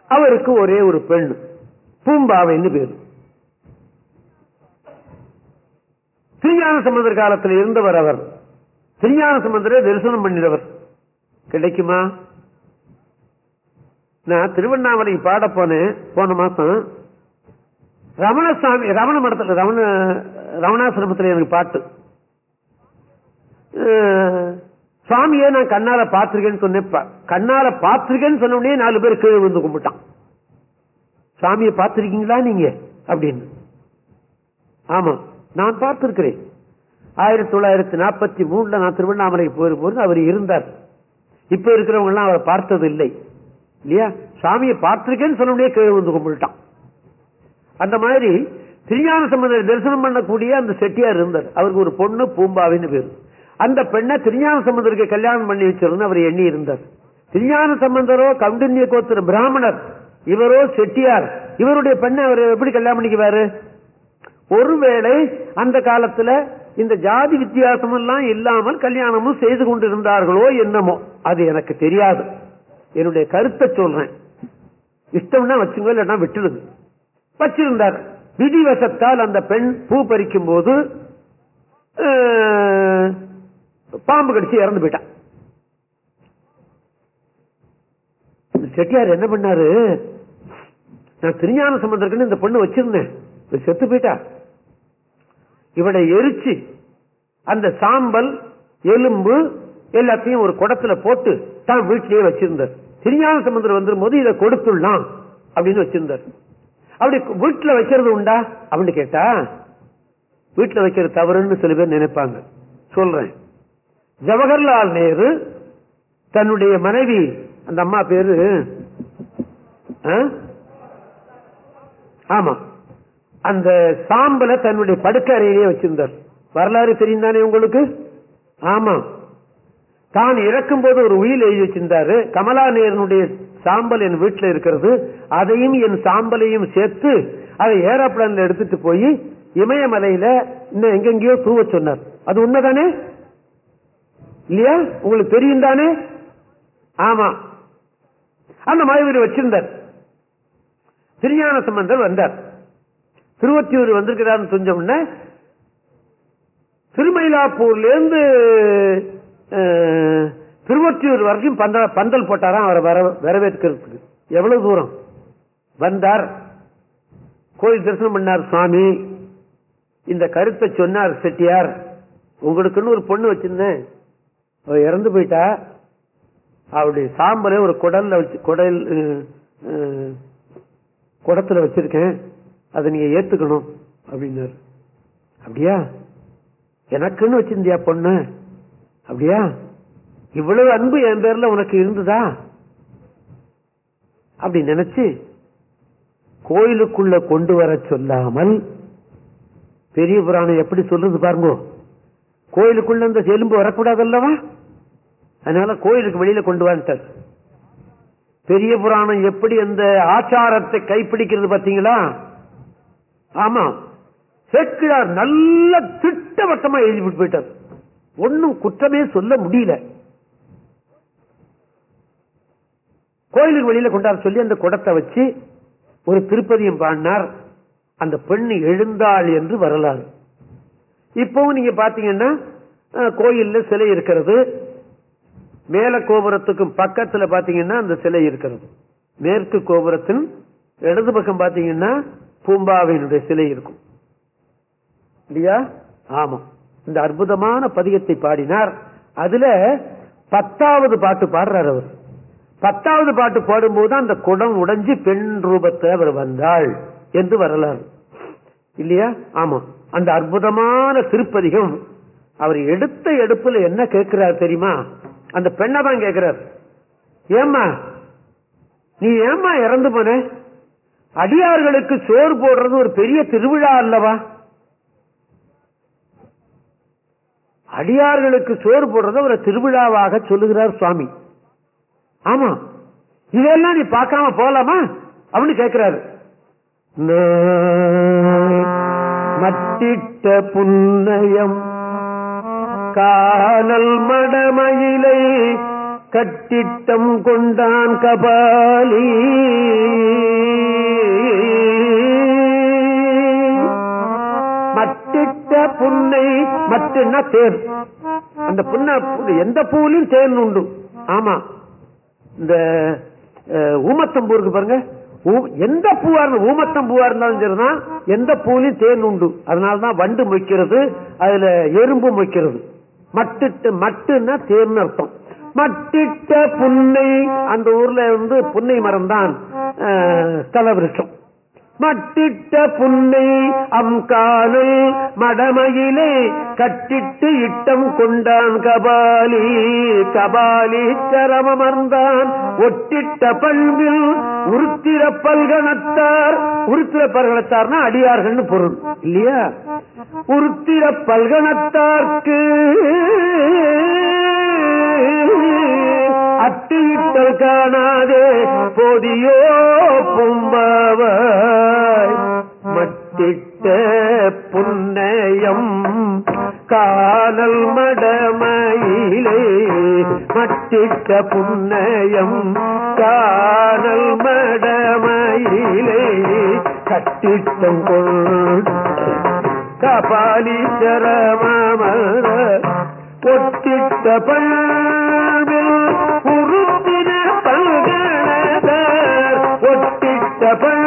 அவருக்கு ஒரே ஒரு பெண் பூம்பாவைன்னு பேரு. திருஞான சம்பந்தர் காலத்தில் இருந்தவர் அவர். திருஞான சம்பந்தரை தரிசனம் பண்ணினவர். கிடைக்குமா? நான் திருவண்ணாமலை பாட போனேன் போன மாசம். ரமணசாமி ரமண மடத்தில் ரமண ரமணாசிரமத்தில் எனக்கு பாட்டு. சுவாமியே நான் கண்ணால பாத்திருக்கேன்னு சொன்னேன். கண்ணால பாத்திருக்கேன்னு சொன்ன உடனே நாலு பேர் கீழே விழுந்து கும்பிட்டான். சாமியை பார்த்திருக்கீங்களா நீங்க? அப்படின்னு. ஆமா நான் பார்த்திருக்கிறேன். ஆயிரத்தி தொள்ளாயிரத்தி நாற்பத்தி மூணுல நான் திருவண்ணாமலைக்கு போயிருப்போது அவர் இருந்தார். இப்ப இருக்கிறவங்க எல்லாம் அவரை பார்த்தது இல்லை இல்லையா? சாமியை பார்த்திருக்கேன்னு சொன்ன உடனே கீழே வந்து கும்பிட்டான். அந்த மாதிரி திருஞான சம்பந்தர் தரிசனம் பண்ணக்கூடிய அந்த செட்டியார் இருந்தார். அவருக்கு ஒரு பொண்ணு பூம்பாவின்னு பேரு. அந்த பெண்ணை திருஞான சம்பந்தருக்கு கல்யாணம் பண்ணி வச்சிருந்து அவர் எண்ணி இருந்தார். திருஞான சம்பந்தரோ கவுண்டன்ய கோத்திர பிராமணர் இவரோ செட்டியார் இவருடைய பெண்ணை அவர் எப்படி கல்யாணம் பண்ணிக்குவாரு? ஒருவேளை அந்த காலத்துல இந்த ஜாதி வித்தியாசம் எல்லாம் இல்லாமல் கல்யாணமும் செய்து கொண்டிருந்தார்களோ என்னமோ அது எனக்கு தெரியாது. என்னுடைய கருத்தை சொல்றேன். இஷ்டம்னா வச்சுங்க இல்லைன்னா விட்டுடுது வச்சிருந்தார். விதிவசத்தால் அந்த பெண் பூ பறிக்கும் போது பாம்பு கடிச்சு இறந்து போயிட்டான் செட்டியார் என்ன பண்ணாரு? நான் திருஞான சம்பந்தருக்குன்னு இந்த பொண்ணு வச்சிருந்தேன். செத்து போயிட்டா. இவனை எரிச்சு அந்த சாம்பல் எலும்பு எல்லாத்தையும் ஒரு குடத்துல போட்டு தான் வீட்டிலேயே வச்சிருந்தார். திருஞான சம்பந்தர் வந்துடும் போது இதை கொடுத்துடலாம் அப்படின்னு வச்சிருந்தார். அப்படி வீட்டுல வைக்கிறது உண்டா அப்படின்னு கேட்டா வீட்டுல வைக்கிறது தவறுன்னு சில பேர் நினைப்பாங்க. சொல்றேன். ஜவஹர்லால் நேரு தன்னுடைய மனைவி அந்த அம்மா பேரு ஆமா. அந்த சாம்பல தன்னுடைய படுக்கை அறையிலேயே வச்சிருந்தார். வரலாறு தெரியும் தானே உங்களுக்கு? ஆமா. தான் இறக்கும் போது ஒரு உயில் எழுதி வச்சிருந்தாரு. கமலா நேருடைய சாம்பல் என் வீட்டில் இருக்கிறது. அதையும் என் சாம்பலையும் சேர்த்து அதை ஏரோப்ளான்ல எடுத்துட்டு போய் இமயமலையில இன்னும் எங்கெங்கயோ தூவ சொன்னார். அது உண்மைதானே? இல்லையா? உங்களுக்கு தெரியும் தானே? ஆமா. அந்த மாதிரி வச்சிருந்தார். திருஞான சம்பந்தர் வந்தார். திருவத்தியூர் வந்திருக்கிறான்னு தெரிஞ்ச திருமயிலாப்பூர்லேருந்து திருமயிலாப்பூர்ல இருந்து திருவொற்றியூர் வரைக்கும் பந்தல் பந்தல் போட்டாராம் அவரை வர வரவேற்கிறதுக்கு. எவ்வளவு தூரம்? வந்தார். கோயில் தரிசனம் பண்ணார் சுவாமி இந்த கருத்தை சொன்னார் செட்டியார். உங்களுக்குன்னு ஒரு பொண்ணு வச்சிருந்தேன். இறந்து போயிட்டா அவருடைய சாம்பலை ஒரு குடல்ல வச்சு குடல் குடத்துல வச்சிருக்கேன். அதை நீங்க ஏத்துக்கணும் அப்படின்னாரு. அப்படியா? எனக்குன்னு வச்சிருந்தியா பொண்ணு? அப்படியா? இவ்வளவு அன்பு என் பேர்ல உனக்கு இருந்ததா? அப்படி நினைச்சு கோயிலுக்குள்ள கொண்டு வர சொல்லாமல் பெரிய புராணம் எப்படி சொல்றது பாருங்க? கோயிலுக்குள்ள இந்த எலும்பு வரக்கூடாது அல்லவா அதனால கோயிலுக்கு வெளியில கொண்டு வந்துட்டார். பெரிய புராணம் எப்படி அந்த ஆச்சாரத்தை கைப்பிடிக்கிறது பாத்தீங்களா ஆமா. சேக்கிழார் நல்ல திட்டவட்டமா எழுதி விட்டு போயிட்டார். ஒன்னும் குற்றமே சொல்ல முடியல. கோயிலுக்கு வெளியில கொண்டாட சொல்லி அந்த குடத்தை வச்சு ஒரு திருப்பதியம் பாடினார். அந்த பெண் எழுந்தாள் என்று வரலாறு. இப்பவும் நீங்க பாத்தீங்கன்னா கோயில்ல சிலை இருக்கிறது. மேல கோபுரத்துக்கும் பக்கத்துல பாத்தீங்கன்னா அந்த சிலை இருக்கிறது. மேற்கு கோபுரத்தின் இடது பக்கம் பாத்தீங்கன்னா பூம்பாவினுடைய சிலை இருக்கும். இல்லையா? ஆமா. இந்த அற்புதமான பதிகத்தை பாடினார். அதுல பத்தாவது பாட்டு பாடுறார் அவர். பத்தாவது பாட்டு பாடும்போது அந்த குடம் உடைஞ்சு பெண் ரூபத்தை அவர் வந்தாள் என்று வரலாறு. இல்லையா? ஆமா. அந்த அற்புதமான திருப்பதிகம் அவர் எடுத்த எடுப்புல என்ன கேட்கிறார் தெரியுமா? அந்த பெண்ணை தான் கேட்கிறார். ஏம்மா நீ ஏம்மா இறந்து போன? அடியார்களுக்கு சோறு போடுறது ஒரு பெரிய திருவிழா அல்லவா? அடியார்களுக்கு சோறு போடுறத ஒரு திருவிழாவாக சொல்லுகிறார் சுவாமி. ஆமா இதெல்லாம் நீ பார்க்காம போலாமா? அப்படின்னு கேட்கிறாரு. மட்டிட்ட புன்னயம். காணல் மடமயிலை கட்டிட்டம் கொண்டான் கபாலி. மட்டிட்ட புன்னை மட்டுன்னா தேர் அந்த புன்ன எந்த பூவிலும் தேன் உண்டு. ஆமா. இந்த ஊமத்தம்பூருக்கு பாருங்க. எந்த பூவா இருந்தாலும் ஊமத்தம் பூவா இருந்தாலும் சரிதான் எந்த பூலையும் தேன் உண்டு. அதனாலதான் வண்டு மொய்க்கிறது அதுல எறும்பு மொய்க்கிறது மட்டு மட்டுன்னா தேன் அர்த்தம். மட்டிட்ட புன்னை அந்த ஊர்ல வந்து புன்னை மரம் தான் ஸ்தல விருட்சம் மட்டிட்ட புன்னை அம்கானல் மடமையிலே கட்டிட்டு இட்டம் கொண்டான் கபாலி. கபாலி கரமமர்ந்தான் ஒட்டிட்ட பண்பில் உருத்திர பல்கணத்தார். உருத்திர பல்கணத்தார்னா அடியார்கள்னு பொருள் இல்லையா? உருத்திர பல்கணத்தார்க்கு அட்டியிட்டல் காணாதே பொதியோ பும்பவாய். மட்டிட்ட புன்னயம் காதல் மடமயிலே மட்டிட்ட புன்னயம் காதல் மடமயிலே. கட்டிட்டம் கொள் கபாலீச்சரமர ஒட்டிட்ட பண்ண ஒட்டிட்ட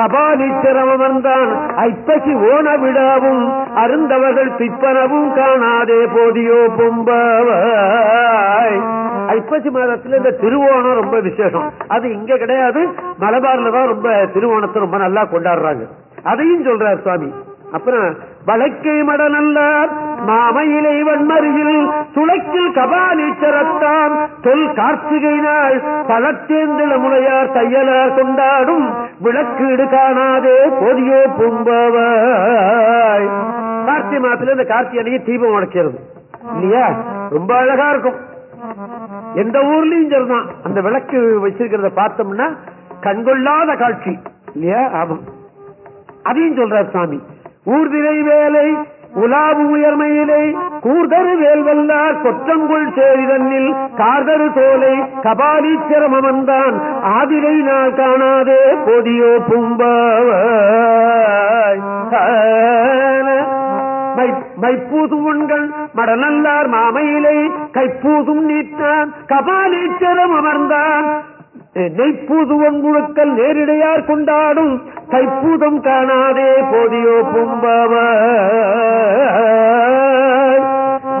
நீட்டான் கபாலீச்சரம் அமர்ந்தான் ஐப்பசி ஓன விடாவும் அருந்தவர்கள் பிற்பனவும் காணாதே போதியோ பொம்பாய் ஐப்பசி மாதத்துல இந்த திருவோணம் ரொம்ப விசேஷம். அது இங்க கிடையாது. மலபார்ல தான் ரொம்ப திருவோணத்தை ரொம்ப நல்லா கொண்டாடுறாங்க. அதையும் சொல்றார் சுவாமி. அப்புறம் வழக்கை மடநல்லார் மாமையிலை வன்மருகில் துளைக்கில் கபாலீச்சரத்தான் தொல் கார்த்திகை நாள் பழத்தேந்திர முனையார் தையலார் கொண்டாடும் விளக்கீடு காணாதே பொதியோ பூம்பாவாய். கார்த்திகை மாதத்துல இந்த கார்த்திகை அன்னைக்கு தீபம் உடைக்கிறது இல்லையா? ரொம்ப அழகா இருக்கும். எந்த ஊர்லயும் சரிதான். அந்த விளக்கு வச்சிருக்கிறத பார்த்தோம்னா கண்கொள்ளாத காட்சி. இல்லையா? ஆமாம். அதையும் சொல்றார் சாமி. ஊர்திரை வேலை உலாவு உயர்மையிலே கூர்தரு வேல்வல்லார் கொற்றங்குள் சேரிதன்னில் கார்தரு தோலை கபாலீச்சரம் அமர்ந்தான் ஆதிரை நாள் காணாதே பொதியோ பும்பாவாய். மைப்பூதும் உண்கள் மடநல்லார் மாமையிலே கைப்பூதும் நீட்டான் கபாலீச்சரம் அமர்ந்தான் நெய்ப்பூதுவன் முழுக்கல் நேரிடையார் கொண்டாடும் தைப்பூதம் காணாதே போதியோ பொம்பவ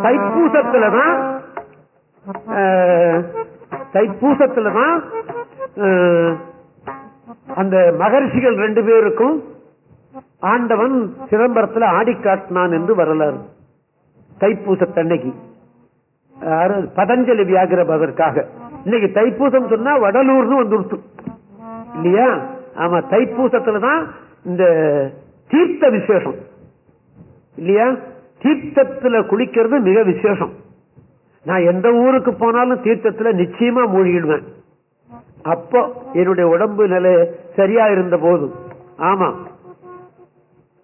தைப்பூசத்துலதான் தைப்பூசத்துலதான் அந்த மகர்ஷிகள் ரெண்டு பேருக்கும் ஆண்டவன் சிதம்பரத்துல ஆடி காட்டினான் என்று வரலாறு. தைப்பூசத்தன்னைக்கு. பதஞ்சலி வியாகிரபதற்காக இன்னைக்கு தைப்பூசம் சொன்னா வடலூர்னு வந்துருத்து இல்லையா? ஆமா தைப்பூசத்துலதான் இந்த தீர்த்த விசேஷம். இல்லையா? தீர்த்தத்துல குளிக்கிறது மிக விசேஷம். நான் எந்த ஊருக்கு போனாலும் தீர்த்தத்துல நிச்சயமா மூழ்கிடுவேன். அப்போ என்னுடைய உடம்பு நிலை சரியா இருந்த போது ஆமா.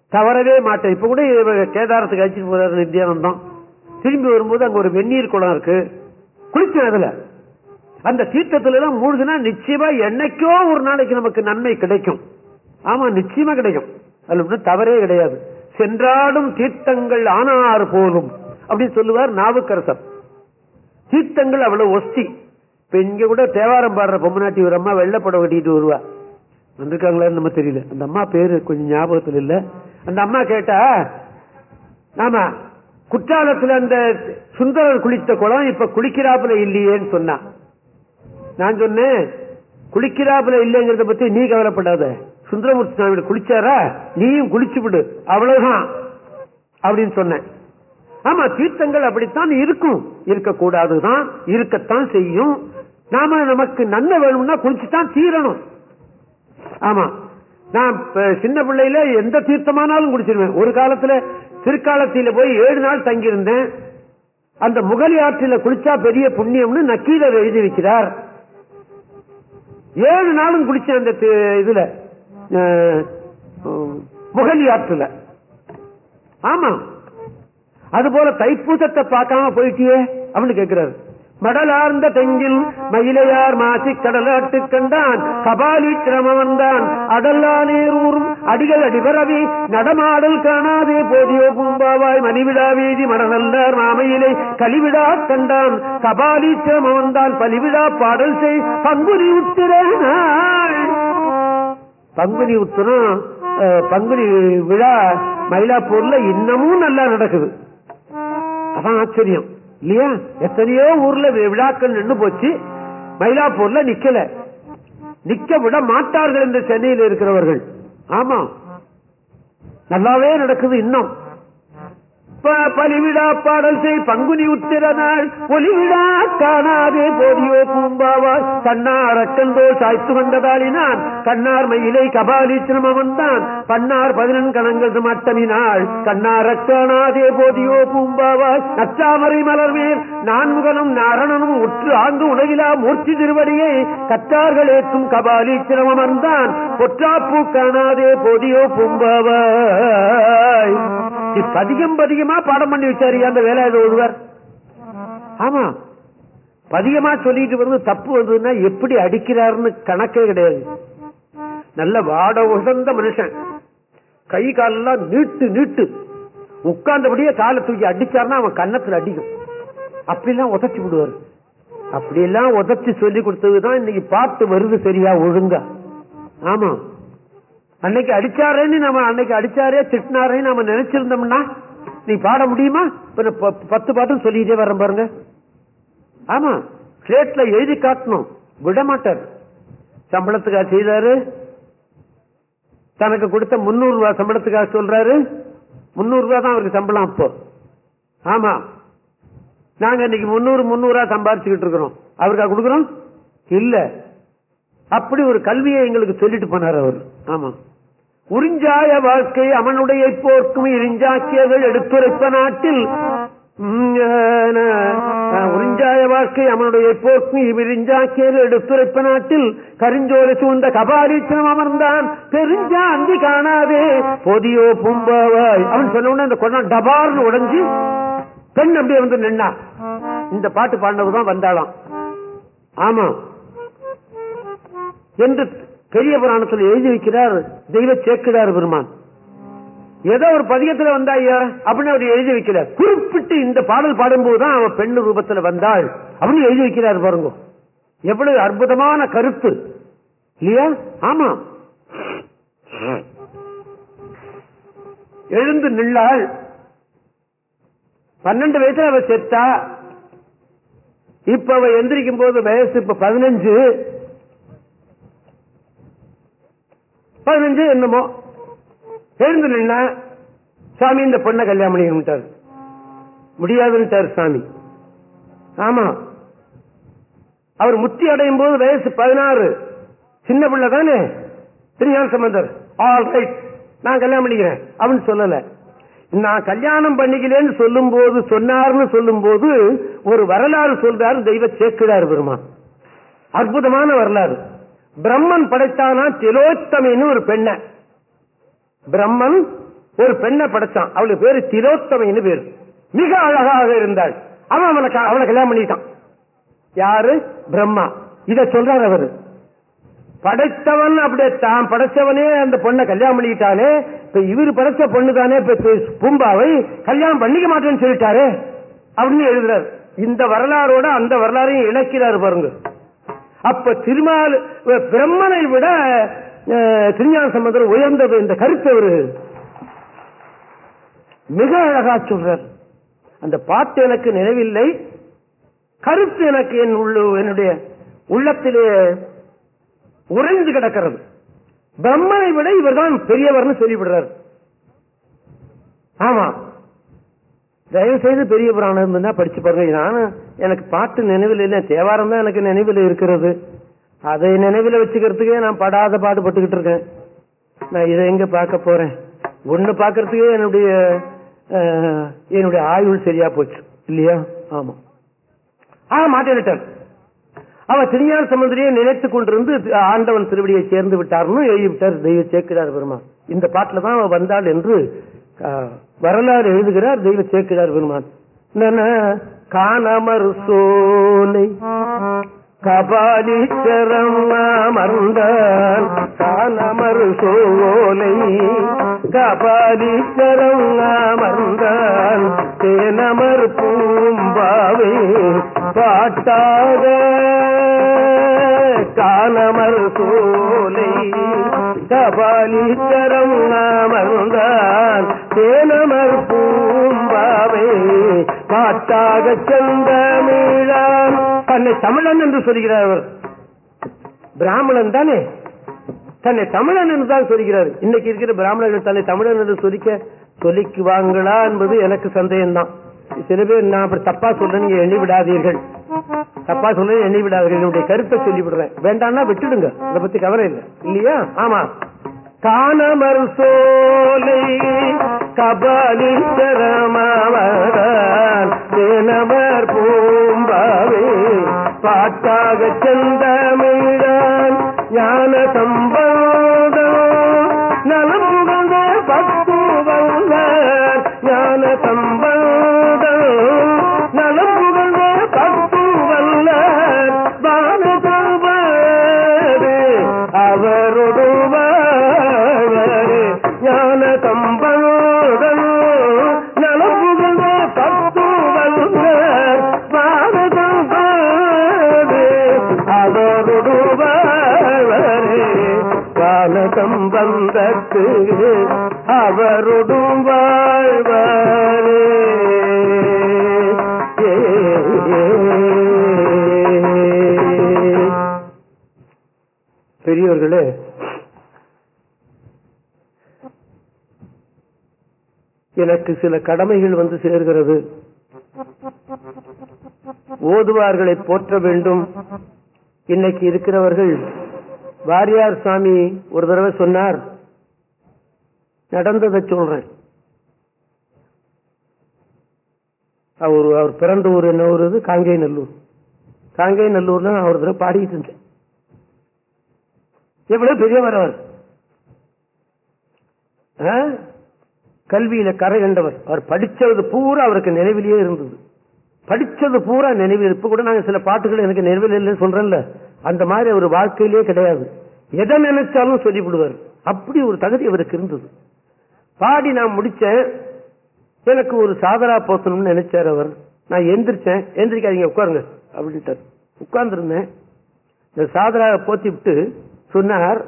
தவறவே மாட்டேன். இப்ப கூட கேதாரத்துக்கு அழைச்சிட்டு போறாரு நித்யானந்தம். திரும்பி வரும்போது அங்க ஒரு வெந்நீர் குளம் இருக்கு. குளிச்சேன் அதுல. அந்த தீர்த்தத்துல எல்லாம் மூழ்கினா நிச்சயமா என்னைக்கோ ஒரு நாளைக்கு நமக்கு நன்மை கிடைக்கும். ஆமா நிச்சயமா கிடைக்கும். அதுல ஒன்றும் தவறே கிடையாது. சென்றாடும் தீர்த்தங்கள் ஆனார் போலும். அப்படின்னு சொல்லுவார் நாவுக்கரசர். தீர்த்தங்கள் அவ்வளவு ஒஸ்தி. இப்ப இங்க கூட தேவாரம் பாடுற பொம்மநாட்டி ஒரு அம்மா வெள்ளப்படம் கட்டிட்டு வருவா. வந்திருக்காங்களான்னு நம்ம தெரியல. அந்த அம்மா பேரு கொஞ்சம் ஞாபகத்தில் இல்ல. அந்த அம்மா கேட்டா ஆமா குற்றாலத்துல அந்த சுந்தரர் குளித்த குளம் இப்ப குளிக்கிறாப்புல இல்லையேன்னு சொன்னா. நான் சொன்னேன் குளிக்கிறாப்புல இல்லைங்கிறத பத்தி நீ கவலைப்படாத. சுந்தரமூர்த்தி சுவாமி குளிச்சாரா? நீயும் குளிச்சு விடு. அவ்வளவுதான் அப்படின்னு சொன்னேன். ஆமா தீர்த்தங்கள் அப்படித்தான் இருக்கும். இருக்கக்கூடாதுதான் இருக்கத்தான் செய்யும். நாம நமக்கு நன்மை வேணும்னா குளிச்சுதான் தீரணும். ஆமா நான் சின்ன பிள்ளையில எந்த தீர்த்தமானாலும் குடிச்சிருவேன். ஒரு காலத்துல திருக்காலத்தில போய் ஏழு நாள் தங்கியிருந்தேன். அந்த முகலி ஆற்றில குளிச்சா பெரிய புண்ணியம்னு நக்கீரர் எழுதி வைக்கிறார். ஏழு நாளும் குளிச்சேன் அந்த இதுல முகலி ஆற்றுல. ஆமா. அது போல தைப்பூசத்தை பார்க்காம போயிட்டியே அப்படின்னு கேட்கிறாரு மடலார்ந்த தெங்கில் மயிலையார் மாசி கடலாட்டு கண்டான். கபாலி கிரமவந்தான் அடல்லா நேரூரும் அடிகள் அடிபரவி நடமாடல் காணாதே போதியோ பூம்பாவாய் மணிவிழா வீதி மடநல்லார் மாமையிலே கலிவிழா கண்டான். கபாலி கிரமவந்தான் பலிவிழா பாடல் செய் பங்குனி உத்திர பங்குனி உத்திரம் பங்குனி விழா மயிலாப்பூர்ல இன்னமும் நல்லா நடக்குது. அதான் ஆச்சரியம். இல்லையா? எத்தனையோ ஊர்ல விழாக்கள் நின்று போச்சு. மயிலாப்பூர்ல நிக்கல. நிக்க விட மாட்டார்கள் என்று சென்னையில் இருக்கிறவர்கள். ஆமா. நல்லாவே நடக்குது இன்னும். பலிவிழா பாடல் செய் பங்குனி உத்திர நாள். ஒலிவிழா காணாதே போதியோ பூம்பாவால் கண்ணார் அக்கந்தோல் சாய்த்து வந்ததாலினான் கண்ணார் மயிலை கபாலீச்சனம் அமர்ந்தான் பன்னார் பதினெண் கணங்கள் மட்டமினாள் கண்ணார் அக்காணாதே போதியோ பூம்பாவால் நச்சாமரை மலர்மேல் நான்முகனும் நாரணனும் உற்று ஆங்கு உலகிலா மூர்த்தி திருவடியை கற்றார்கள் ஏற்றும் கபாலீச்சனம் அமர்ந்தான் பொற்றாப்பூ காணாதே போதியோ பூம்பாவாய். பதிகம் பதிகமா பாடம் பண்ணி வச்சாரு அந்த வேலாயுத ஒருவர். ஆமா. பதிகமா சொல்லிட்டு வந்து தப்பு வந்ததுன்னா எப்படி அடிக்கிறாருன்னு கணக்கே கிடையாது. நல்ல வாட உசந்த மனுஷன். கை காலெல்லாம் நீட்டு நீட்டு. உட்கார்ந்தபடியே காலை தூக்கி அடிச்சாருன்னா அவன் கன்னத்துல அடிக்கும். அப்படிலாம் உதச்சி விடுவாரு. அப்படியெல்லாம் உதச்சி சொல்லி கொடுத்ததுதான் இன்னைக்கு பாட்டு வருது சரியா ஒழுங்கா. ஆமா. அன்னைக்கு அடிச்சாரேன்னு நம்ம அன்னைக்கு அடிச்சாரே திட்டினாரேன்னு நம்ம நினைச்சிருந்தோம்னா நீ பாட முடியுமா? பத்து பாட்டும் சொல்லிட்டே வரேன் பாருங்க. ஆமா ஸ்லேட்ல எழுதி காட்டணும். விட மாட்டார். சம்பளத்துக்காக செய்தாரு. தனக்கு கொடுத்த முன்னூறு ரூபாய் சம்பளத்துக்காக சொல்றாரு. முன்னூறு ரூபாய் தான் அவருக்கு சம்பளம் அப்போ. ஆமா நாங்க இன்னைக்கு முன்னூறு முன்னூறா சம்பாரிச்சுக்கிட்டு இருக்கிறோம். அவருக்கா கொடுக்கிறோம்? இல்ல. அப்படி ஒரு கல்வியை எங்களுக்கு சொல்லிட்டு போனார் அவர். ஆமா. உறிஞ்சாய வாழ்க்கை அவனுடைய போர்க்கும் இறிஞ்சாக்கியர்கள் எடுத்துரைப்ப நாட்டில். உறிஞ்சாய வாழ்க்கை அவனுடைய போர்க்கும் இவிரிஞ்சாக்கியவள் எடுத்துரைப்ப நாட்டில். கரிஞ்சோலை சூழ்ந்த கபாலீச்சனம் அமர்ந்தான். தெரிஞ்சா அந்தி காணாதே. பொதியோ பூம்பாவாய். அவன் சொன்ன உடனே அந்த கொண்டான் டபார்னு உடஞ்சி பெண் அப்படியே வந்து நின்னா. இந்த பாட்டு பாண்டவுதான் வந்தாளாம். ஆமா என்று பெரிய புராணத்தில் எழுதி வைக்கிறார் தெய்வ சேக்கிடார் பெருமான். ஏதோ ஒரு பதியத்துல வந்தா ஐயா அப்படின்னு அவர் எழுதி வைக்கிறார். குறிப்பிட்டு இந்த பாடல் பாடும்போதுதான் அவன் பெண்ணு ரூபத்துல வந்தாள் அப்படின்னு எழுதி வைக்கிறார் பாருங்க. எவ்வளவு அற்புதமான கருத்து. இல்லையா? ஆமா. எழுந்து நில்லாள். பன்னெண்டு வயசுல அவ செத்தா. இப்ப அவ எந்திரிக்கும் போது வயசு இப்ப பதினஞ்சு. பதினஞ்சு என்னமோ. எழுந்து நின்னா சாமி இந்த பொண்ணை கல்யாணம் பண்ணிக்கிட்டார் முடியாதுன்னுட்டார் சாமி. ஆமா. அவர் முத்தி அடையும் போது வயசு பதினாறு. சின்ன பிள்ளை தானே? திருஞான சம்பந்தர். ஆல் ரைட் நான் கல்யாணம் பண்ணிக்கிறேன். அப்படின்னு சொல்லல. நான் கல்யாணம் பண்ணிக்கலன்னு சொல்லும் போது சொன்னார்னு சொல்லும் போது ஒரு வரலாறு சொல்றாரு தெய்வ சேர்க்கிறார் பெருமா அற்புதமான வரலாறு. பிரம்மன் படைத்தானா திலோத்தமின்னு ஒரு பெண்ண. பிரம்மன் ஒரு பெண்ணை படைச்சான். அவளுக்கு பேரு திலோத்தமின்னு பேரு. மிக அழகாக இருந்தாள். அவன் அவனை க- கல்யாணம் பண்ணிட்டான். யாரு? பிரம்மா. இத சொல்றார் அவர். படைத்தவன் அப்படியே தான் படைச்சவனே அந்த பொண்ணை கல்யாணம் பண்ணிக்கிட்டாலே இப்ப இவரு படைச்ச பொண்ணு தானே இப்ப பூம்பாவை கல்யாணம் பண்ணிக்க மாட்டேன்னு சொல்லிட்டாரு அப்படின்னு எழுதுறாரு. இந்த வரலாறோட அந்த வரலாறையும் இணைக்கிறாரு பாருங்க. அப்ப திருமால் பிரம்மனை விட அஹ், திருஞான சம்பந்தர் உயர்ந்தது இந்த கருத்து அவரு. மிக அழகா சொல்றார். அந்த பாட்டு எனக்கு நினைவில்லை. கருத்து எனக்கு என் உள்ள என்னுடைய உள்ளத்திலே உறைந்து கிடக்கிறது. பிரம்மனை விட இவர்தான் பெரியவர்னு சொல்லிவிடுறார். ஆமா. தயவு செய்து பெரிய புராணம் தான் படிச்சு பாருங்க. நானும் எனக்கு பாட்டு நினைவில் இல்லை. தேவாரம் தான் எனக்கு நினைவில் இருக்கிறது. அதை நினைவில் வச்சுக்கிறதுக்கே நான் படாத பாடுபட்டுக்கிட்டு இருக்கேன். நான் இதை எங்க பார்க்க போறேன்? ஒண்ணு பார்க்கறதுக்கே என்னுடைய என்னுடைய ஆயுள் சரியா போச்சு. இல்லையா? ஆமா. ஆ மாட்டேன்ட்டார் அவ திருஞான சமுதிரியை நினைத்துக் கொண்டிருந்து ஆண்டவன் திருவடியை சேர்ந்து விட்டார்னு எழுதி விட்டார். தெய்வ சேர்க்கிறார் பெருமா இந்த பாட்டுல தான் அவ வந்தாள் என்று ஆ, வரலாறு எழுதுகிறார் தெய்வ சேர்க்கிறார் பெருமான். நன காணமர் சோலை கபாலீச்சரம் அமர்ந்தான் காணமர் சோலை கபாலீச்சரம் அமர்ந்தான் தேனமர் பூம்பாவே பாட்டாக காணமர் சோலை. கபாலீச்சரம் அமர்ந்தான். தேனமர் பூம்பாவை. பாட்டாக செந்தமிழான் தன்னை தமிழன் என்று சொல்கிறார். அவர் பிராமணன் தானே? தன்னை தமிழன் என்று தான் சொல்கிறார். இன்னைக்கு இருக்கிற பிராமணர்கள் தன்னை தமிழன் என்று சொல்லிக்க சொல்லிக்குவாங்களா என்பது எனக்கு சந்தேகம்தான். சில பேர் நான் அப்படி தப்பா சொல்றேன் எண்ணி விடாதீர்கள். தப்பா சொல்ல எண்ணி விடாதீர்கள். என்னுடைய கருத்தை சொல்லி விடுறேன் வேண்டாம்னா விட்டுடுங்க. இதை பத்தி கவலை இல்லை. இல்லையா? ஆமா. காணமர் சோலை கபாலீஸ்வரமாவதால் தினமர் பூம்பாவே பாட்டாக செந்தமிழான் ஞான சம்பவம் எனக்கு சில கடமைகள் வந்து சேர்கிறது. ஓதுவார்களை போற்ற வேண்டும். இன்னைக்கு இருக்கிறவர்கள் வாரியார் சாமி ஒரு தடவை சொன்னார். நடந்ததை சொல்றேன். அவர் அவர் பிறந்த ஊர் என்ன ஊர் இது காங்கை நல்லூர் காங்கை நல்லூர்ல நான் ஒரு தடவை பாடிட்டு இருந்தேன். எவ்வளவு பெரியவர் அவர். கல்வியில கரை கண்டவர். அவர் படிச்சது பூரா அவருக்கு நினைவிலேயே இருந்தது. படிச்சது பூரா நினைவில். இப்ப கூட நாங்க சில பாட்டுகள் எனக்கு நினைவில் இல்லைன்னு சொல்றேன்ல. அந்த மாதிரி அவர் வாழ்க்கையிலே கிடையாது. எதை நினைச்சாலும் சொல்லிவிடுவார். அப்படி ஒரு தகுதி அவருக்கு இருந்தது. பாடி நான் முடிச்சேன். எனக்கு ஒரு சாதரா போத்தணும்னு நினைச்சார் அவர். நான் எந்திரிச்சேன். எந்திரிக்காதீங்க உட்காருங்க அப்படின்ட்டார். உட்கார்ந்துருந்தேன். இந்த சாதராவை போத்தி விட்டு சொன்னார்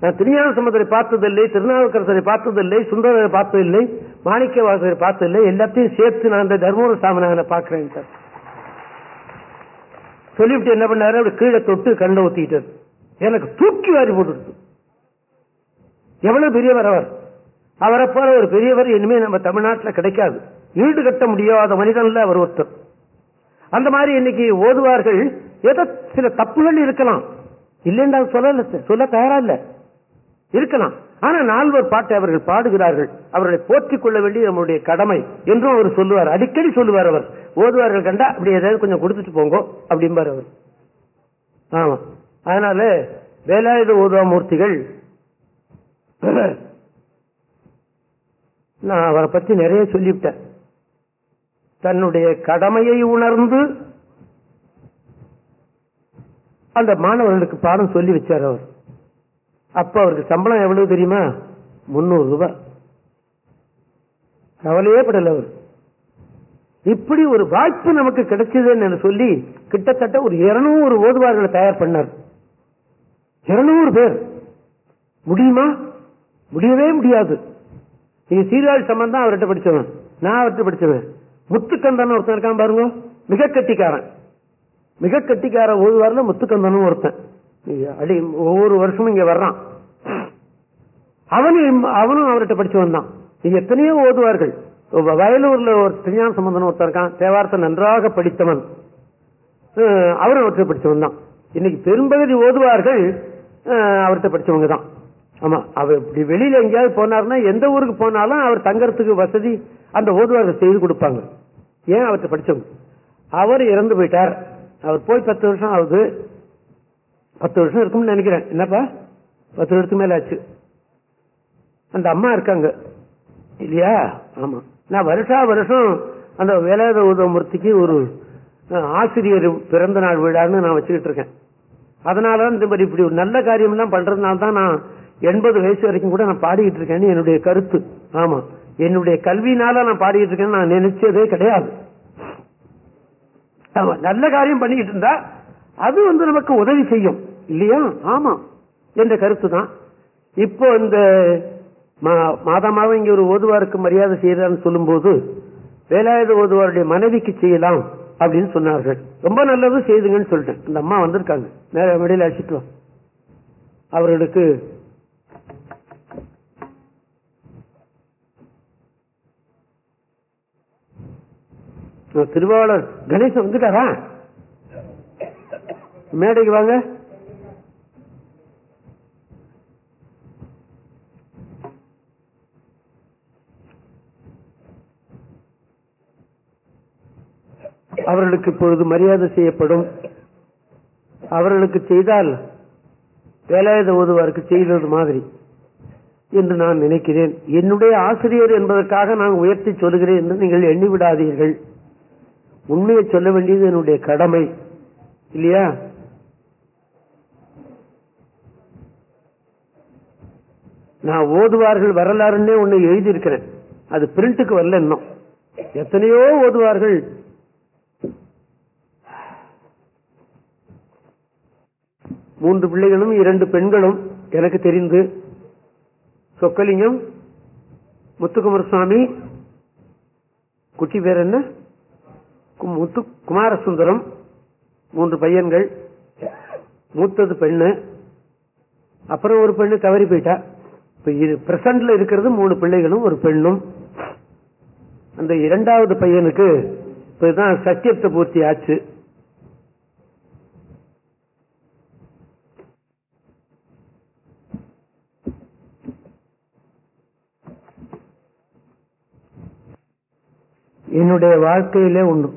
நான் திருஞான சமுதரை பார்த்ததில்லை திருநாவுக்கரசரை பார்த்ததில்லை சுந்தரரை பார்த்ததில்லை மாணிக்க வாசகரை பார்த்ததில்லை எல்லாத்தையும் சேர்த்து நான் இந்த தர்மபுர சாமிநாதனை பார்க்கிறேன் சார். சொல்லிவிட்டு என்ன பண்ணாரு? அப்படி கீழே தொட்டு கண்ணை ஊத்திட்டார். எனக்கு தூக்கி வாரி போட்டுடுது. எவ்வளவு பெரியவர் அவர். அவரை போல ஒரு பெரியவர் இனிமே நம்ம தமிழ்நாட்டில் கிடைக்காது. ஈடு கட்ட முடியாத மனிதன்ல அவர் ஒருத்தர். அந்த மாதிரி இன்னைக்கு ஓதுவார்கள் ஏதோ சில தப்புகள் இருக்கலாம். இல்லைன்னு சொல்லல சொல்ல தயாரா இல்லை. இருக்கலாம். ஆனா நால்வர் பாட்டை அவர்கள் பாடுகிறார்கள். அவர்களை போற்றிக் கொள்ள வேண்டிய நம்முடைய கடமை என்றும் அவர் சொல்லுவார். அடிக்கடி சொல்லுவார் அவர். ஓதுவார்கள் கண்டா அப்படி ஏதாவது கொஞ்சம் கொடுத்துட்டு போங்க அப்படிம்பார் அவர். ஆமா. அதனால வேலாயுத ஓதுவா மூர்த்திகள் நான் அவரை பத்தி நிறைய சொல்லிவிட்டேன். தன்னுடைய கடமையை உணர்ந்து அந்த மாணவர்களுக்கு பாடம் சொல்லி வச்சார் அவர். அப்ப அவருக்கு சம்பளம் எவ்வளவு தெரியுமா? முன்னூறு ரூபாய். கவலையே படல அவர். இப்படி ஒரு வாய்ப்பு நமக்கு கிடைச்சதுன்னு சொல்லி கிட்டத்தட்ட ஒரு இருநூறு ஓதுவார்களை தயார் பண்ணார். இருநூறு பேர். முடியுமா? முடியவே முடியாது. நீங்க சீர்காழி சம்பந்தம் அவர்கிட்ட படிச்சவன். நான் அவர்கிட்ட படிச்சவன். முத்துக்கந்தன் ஒருத்தன் இருக்கான் பாருங்க. மிக கட்டிக்காரன். மிக கட்டிக்காரன் ஓதுவார்ல முத்துக்கந்தனும் ஒருத்தன். இங்க அடி ஒவ்வொரு வருஷமும் இங்க வர்றான். அவனும் அவனும் அவர்கிட்ட படிச்சவன் தான் இங்க எத்தனையோ ஓதுவார்கள். வ- வயலூர்ல ஒரு திருஞான சம்பந்தன் ஒருத்தன் இருக்கான். தேவாரத்தை நன்றாக படித்தவன். அவரும் அவர்கிட்ட படிச்சவன் தான் இன்னைக்கு பெரும்பகுதி ஓதுவார்கள் அவர்கிட்ட படிச்சவங்க தான். ஆமா அவர் இப்படி வெளியில எங்கேயாவது போனார்னா எந்த ஊருக்கு போனாலும் அவர் தங்கறதுக்கு வசதி அந்த ஓதுவார்கள் செய்து கொடுப்பாங்க. ஏன் அவர்கிட்ட படிச்சவங்க? அவர் இறந்து போயிட்டார். அவர் போய் பத்து வருஷம் ஆகுது. பத்து வருஷம் இருக்கும்னு நினைக்கிறேன். என்னப்பா? பத்து வருஷத்துக்கு மேல ஆச்சு. அந்த அம்மா இருக்காங்க. இல்லையா? ஆமா. நான் வருஷா வருஷம் அந்த வேலாயுத உதவமூர்த்திக்கு ஒரு ஆசிரியர் பிறந்த நாள் விழான்னு நான் வச்சுக்கிட்டு இருக்கேன். அதனாலதான் இந்த மாதிரி இப்படி ஒரு நல்ல காரியம் எல்லாம் பண்றதுனால தான் நான் எண்பது வயசு வரைக்கும் கூட நான் பாடிக்கிட்டு இருக்கேன்னு என்னுடைய கருத்து. ஆமா. என்னுடைய கல்வினால நான் பாடிக்கிட்டு இருக்கேன்னு நான் நினைச்சதே கிடையாது. ஆமா. நல்ல காரியம் பண்ணிக்கிட்டு இருந்தா அது வந்து நமக்கு உதவி செய்யும். இல்லையா? ஆமா. என்ற கருத்து தான் இப்போ இந்த மா- மாதம் இங்க ஒரு ஓதுவாருக்கு மரியாதை செய்யறான்னு சொல்லும்போது வேலாயுத ஓதுவாருடைய மனைவிக்கு செய்யலாம் அப்படின்னு சொன்னார்கள். ரொம்ப நல்லது செய்துங்கன்னு சொல்லிட்டேன். அந்த அம்மா வந்திருக்காங்க. நேர வெளியில் அழைச்சிட்டு அவர்களுக்கு திருவாளர் கணேசன் வந்துட்டாரா? மேடைக்கு வாங்க. அவர்களுக்கு இப்பொழுது மரியாதை செய்யப்படும். அவர்களுக்கு செய்தால் வேலாயுத ஓதுவாருக்கு செய்தது மாதிரி என்று நான் நினைக்கிறேன். என்னுடைய ஆசிரியர் என்பதற்காக நான் உயர்த்தி சொல்கிறேன் என்று நீங்கள் எண்ணி விடாதீர்கள் உண்மையை சொல்ல வேண்டியது என்னுடைய கடமை. இல்லையா? நான் ஓதுவார்கள் வரலாறுன்னே ஒண்ணு எழுதியிருக்கிறேன். அது பிரிண்ட்டுக்கு வரல இன்னும். எத்தனையோ ஓதுவார்கள். மூன்று பிள்ளைகளும் இரண்டு பெண்களும் எனக்கு தெரிந்து. சொக்கலிங்கம் முத்துக்குமாரசுவாமி குட்டி பேர் என்ன? கு- முத்து குமாரசுந்தரம் மூன்று பையன்கள் மூத்தது பெண்ணு. அப்புறம் ஒரு பெண்ணு தவறி போயிட்டா. இப்ப பிரசன்ட்ல இருக்கிறது மூணு பிள்ளைகளும் ஒரு பெண்ணும். அந்த இரண்டாவது பையனுக்கு இப்பதான் சத்தியத்தை பூர்த்தி ஆச்சு. என்னுடைய வாழ்க்கையிலே ஒண்ணு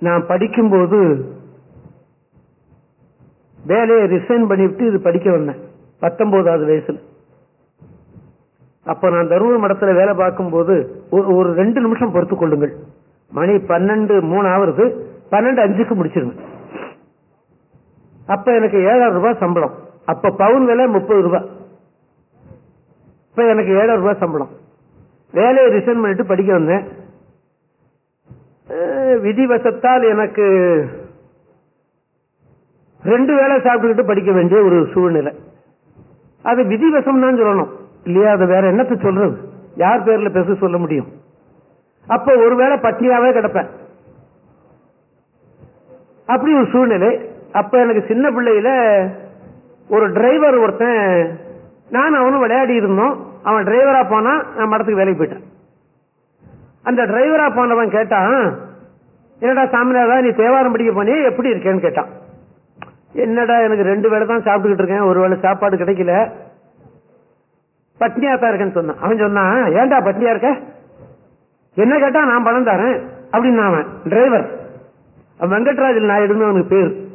நான் படிக்கும்போது வேலையை ரிசைன் பண்ணிவிட்டு இது படிக்க வந்தேன். பத்தொன்பதாவது வயசுல. அப்ப நான் தருமபுரி மடத்துல வேலை பார்க்கும்போது ஒரு ஒரு ரெண்டு நிமிஷம் பொறுத்து கொள்ளுங்கள். மணி பன்னெண்டு மூணு ஆவருக்கு பன்னெண்டு அஞ்சுக்கு முடிச்சிருங்க. அப்ப எனக்கு ஏழாயிரம் ரூபாய் சம்பளம். அப்ப பவுன் விலை முப்பது ரூபாய். இப்ப எனக்கு ஏழாயிரம் ரூபாய் சம்பளம். வேலையை ரிசைன் பண்ணிட்டு படிக்க வந்தேன். விதிவசத்தால் எனக்கு ரெண்டு வேளை சாப்பிட்டுக்கிட்டு படிக்க வேண்டிய ஒரு சூழ்நிலை. அது விதிவசம் தான் சொல்லணும். இல்லையா? அது வேற என்னத்தை சொல்றது? யார் பேர்ல பேச சொல்ல முடியும்? அப்ப ஒருவேளை பட்னியாவே கிடப்பேன். அப்படி ஒரு சூழ்நிலை. அப்ப எனக்கு சின்ன பிள்ளையில ஒரு டிரைவர் ஒருத்தன் நான் அவனும் விளையாடி இருந்தோம். அவன் டிரைவரா போனா நான் மடத்துக்கு வேலைக்கு போயிட்டேன். அந்த டிரைவரா போனவன் கேட்டான் என்னடா சாமிநாதா நீ தேவாரம் படிக்க போனே எப்படி இருக்கேன்னு? கேட்டான். என்னடா எனக்கு ரெண்டு வேளை தான் சாப்பிட்டுக்கிட்டு இருக்கேன் ஒரு வேளை சாப்பாடு கிடைக்கல. பட்னியா தான் இருக்கேன்னு சொன்னான். அவன் சொன்னான் ஏன்டா பட்னியா இருக்க? என்ன கேட்டா நான் பணம் தரேன் அப்படின்னு அவன். டிரைவர் வெங்கட்ராஜ் நாயுடுன்னு அவனுக்கு பேர்.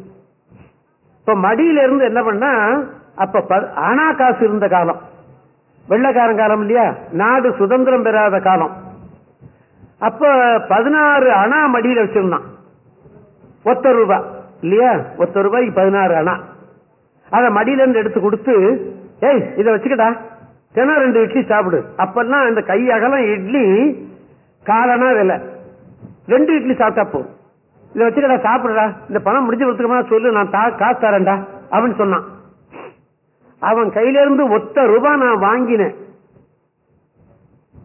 இப்ப மடியில இருந்து என்ன பண்ணா அப்ப ப- அணா காசு இருந்த காலம். வெள்ளக்காரன் காலம் இல்லையா? நாடு சுதந்திரம் பெறாத காலம். அப்ப பதினாறு அணா மடியில வச்சிருந்தான். ஒத்த ரூபாய் இல்லையா? ஒத்த ரூபாய்க்கு பதினாறு அணா. அத மடியில இருந்து எடுத்து கொடுத்து ஏய் இதை வச்சுக்கடா. தினம் ரெண்டு இட்லி சாப்பிடு. அப்பெல்லாம் இந்த கை அகலம் இட்லி காலனா விலை. ரெண்டு இட்லி சாப்பிட்டா போதும். இதை வச்சுக்கடா சாப்பிடுடா. இந்த பணம் முடிஞ்சு கொடுத்துக்கமா சொல்லு நான் தா- காசு தரேன்டா அப்படின்னு சொன்னான். அவன் கையில இருந்து ஒத்த ரூபாய் நான் வாங்கினேன்.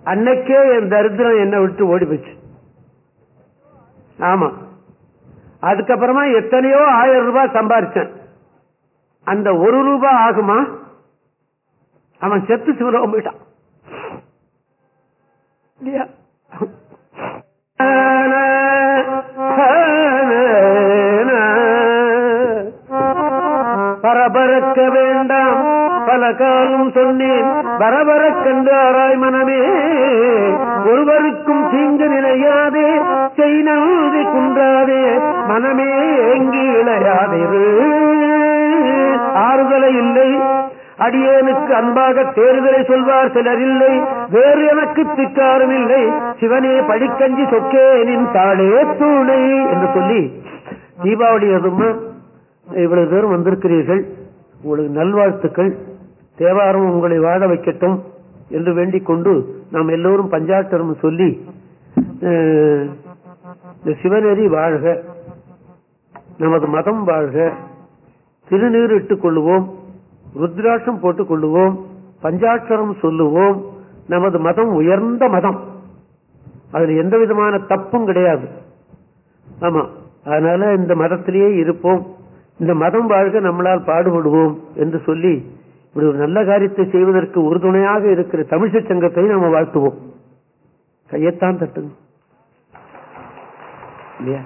அன்னைக்கே என் தரித்திரம் என்னை விட்டு ஓடி போச்சு ஆமா. அதுக்கப்புறமா எத்தனையோ ஆயிரம் ரூபாய் சம்பாரிச்சேன். அந்த ஒரு ரூபாய் ஆகுமா? அவன் செத்து சிவலோகம் போயிட்டான். இல்லையா? பரபரக்க வேண்டாம் பல காலம் சொன்னேன். பரபரக்கண்டு ஆராய் மனமே ஒருவருக்கும் தீங்கு நிலையாதே செய்தி குன்றாதே. மனமே ஏங்கி இளையாதிரு ஆறுதலை இல்லை. அடியேனுக்கு அன்பாக தேர்தலை சொல்வார் சிலர் இல்லை. வேறு எனக்கு திக்காரும் இல்லை. சிவனே படிக்கஞ்சி சொக்கேனின் தாளே தூணை என்று சொல்லி தீபாவளி அதுமா இவ்வளவு பேரும் வந்திருக்கிறீர்கள். உங்களுக்கு நல்வாழ்த்துக்கள். தேவாரம் உங்களை வாழ வைக்கட்டும் என்று வேண்டிக் கொண்டு நாம் எல்லோரும் பஞ்சாட்சரம் சொல்லி சிவநெறி வாழ்க. நமது மதம் வாழ்க. திருநீர் இட்டுக் கொள்ளுவோம். ருத்ராட்சம் போட்டுக் கொள்ளுவோம். பஞ்சாட்சரம் சொல்லுவோம். நமது மதம் உயர்ந்த மதம். அதுல எந்த விதமான தப்பும் கிடையாது. ஆமா. அதனால இந்த மதத்திலேயே இருப்போம். இந்த மதம் வாழ்க நம்மளால் பாடுபடுவோம் என்று சொல்லி இப்படி ஒரு நல்ல காரியத்தை செய்வதற்கு உறுதுணையாக இருக்கிற தமிழ்ச்சி சங்கத்தை நாம வாழ்த்துவோம். கையத்தான் தட்டுங்க. இல்லையா?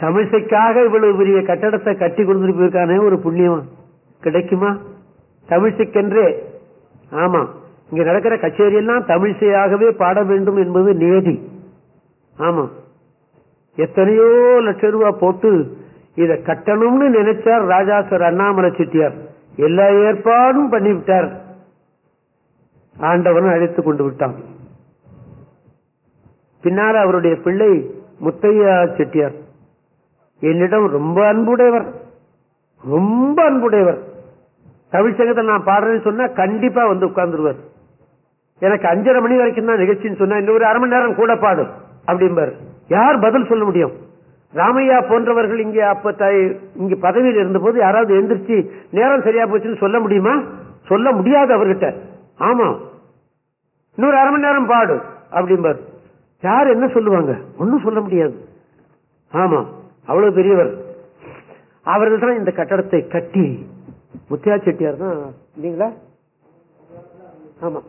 தமிழ்சைக்காக இவ்வளவு பெரிய கட்டடத்தை கட்டி கொடுத்துட்டு போயிருக்கானே ஒரு புண்ணியம்? கிடைக்குமா? தமிழிசைக்கென்றே. ஆமா இங்க நடக்கிற கச்சேரி எல்லாம் தமிழிசையாகவே பாட வேண்டும் என்பது நியதி. ஆமா எத்தனையோ லட்சம் ரூபாய் போட்டு இத கட்டணும்னு நினைச்சார் ராஜா சார் அண்ணாமலை செட்டியார். எல்லா ஏற்பாடும் பண்ணிவிட்டார். ஆண்டவன் அழைத்து கொண்டு விட்டான். பின்னால அவருடைய பிள்ளை முத்தையா செட்டியார். என்னிடம் ரொம்ப அன்புடையவர். ரொம்ப அன்புடையவர். தமிழ் சங்கத்தை நான் பாடுறேன்னு சொன்னா கண்டிப்பா வந்து உட்கார்ந்துருவார். எனக்கு அஞ்சரை மணி வரைக்கும் தான் நிகழ்ச்சின்னு சொன்னா இன்னொரு அரை மணி நேரம் கூட பாடு அப்படிம்பார். யார் பதில் சொல்ல முடியும்? ராமையா போன்றவர்கள் இங்கே அப்ப த- இங்க பதவியில் இருந்தபோது யாராவது எந்திரிச்சு நேரம் சரியா போச்சுன்னு சொல்ல முடியுமா? சொல்ல முடியாது அவர்கிட்ட. ஆமா. இன்னொரு அரை மணி நேரம் பாடு அப்படிம்பார். யார் என்ன சொல்லுவாங்க? ஒன்னும் சொல்ல முடியாது. ஆமா. அவ்வளவு பெரியவர். அவர்கள் தான் இந்த கட்டடத்தை கட்டி முத்தியா செட்டியார் தான் இல்லீங்களா ஆமா.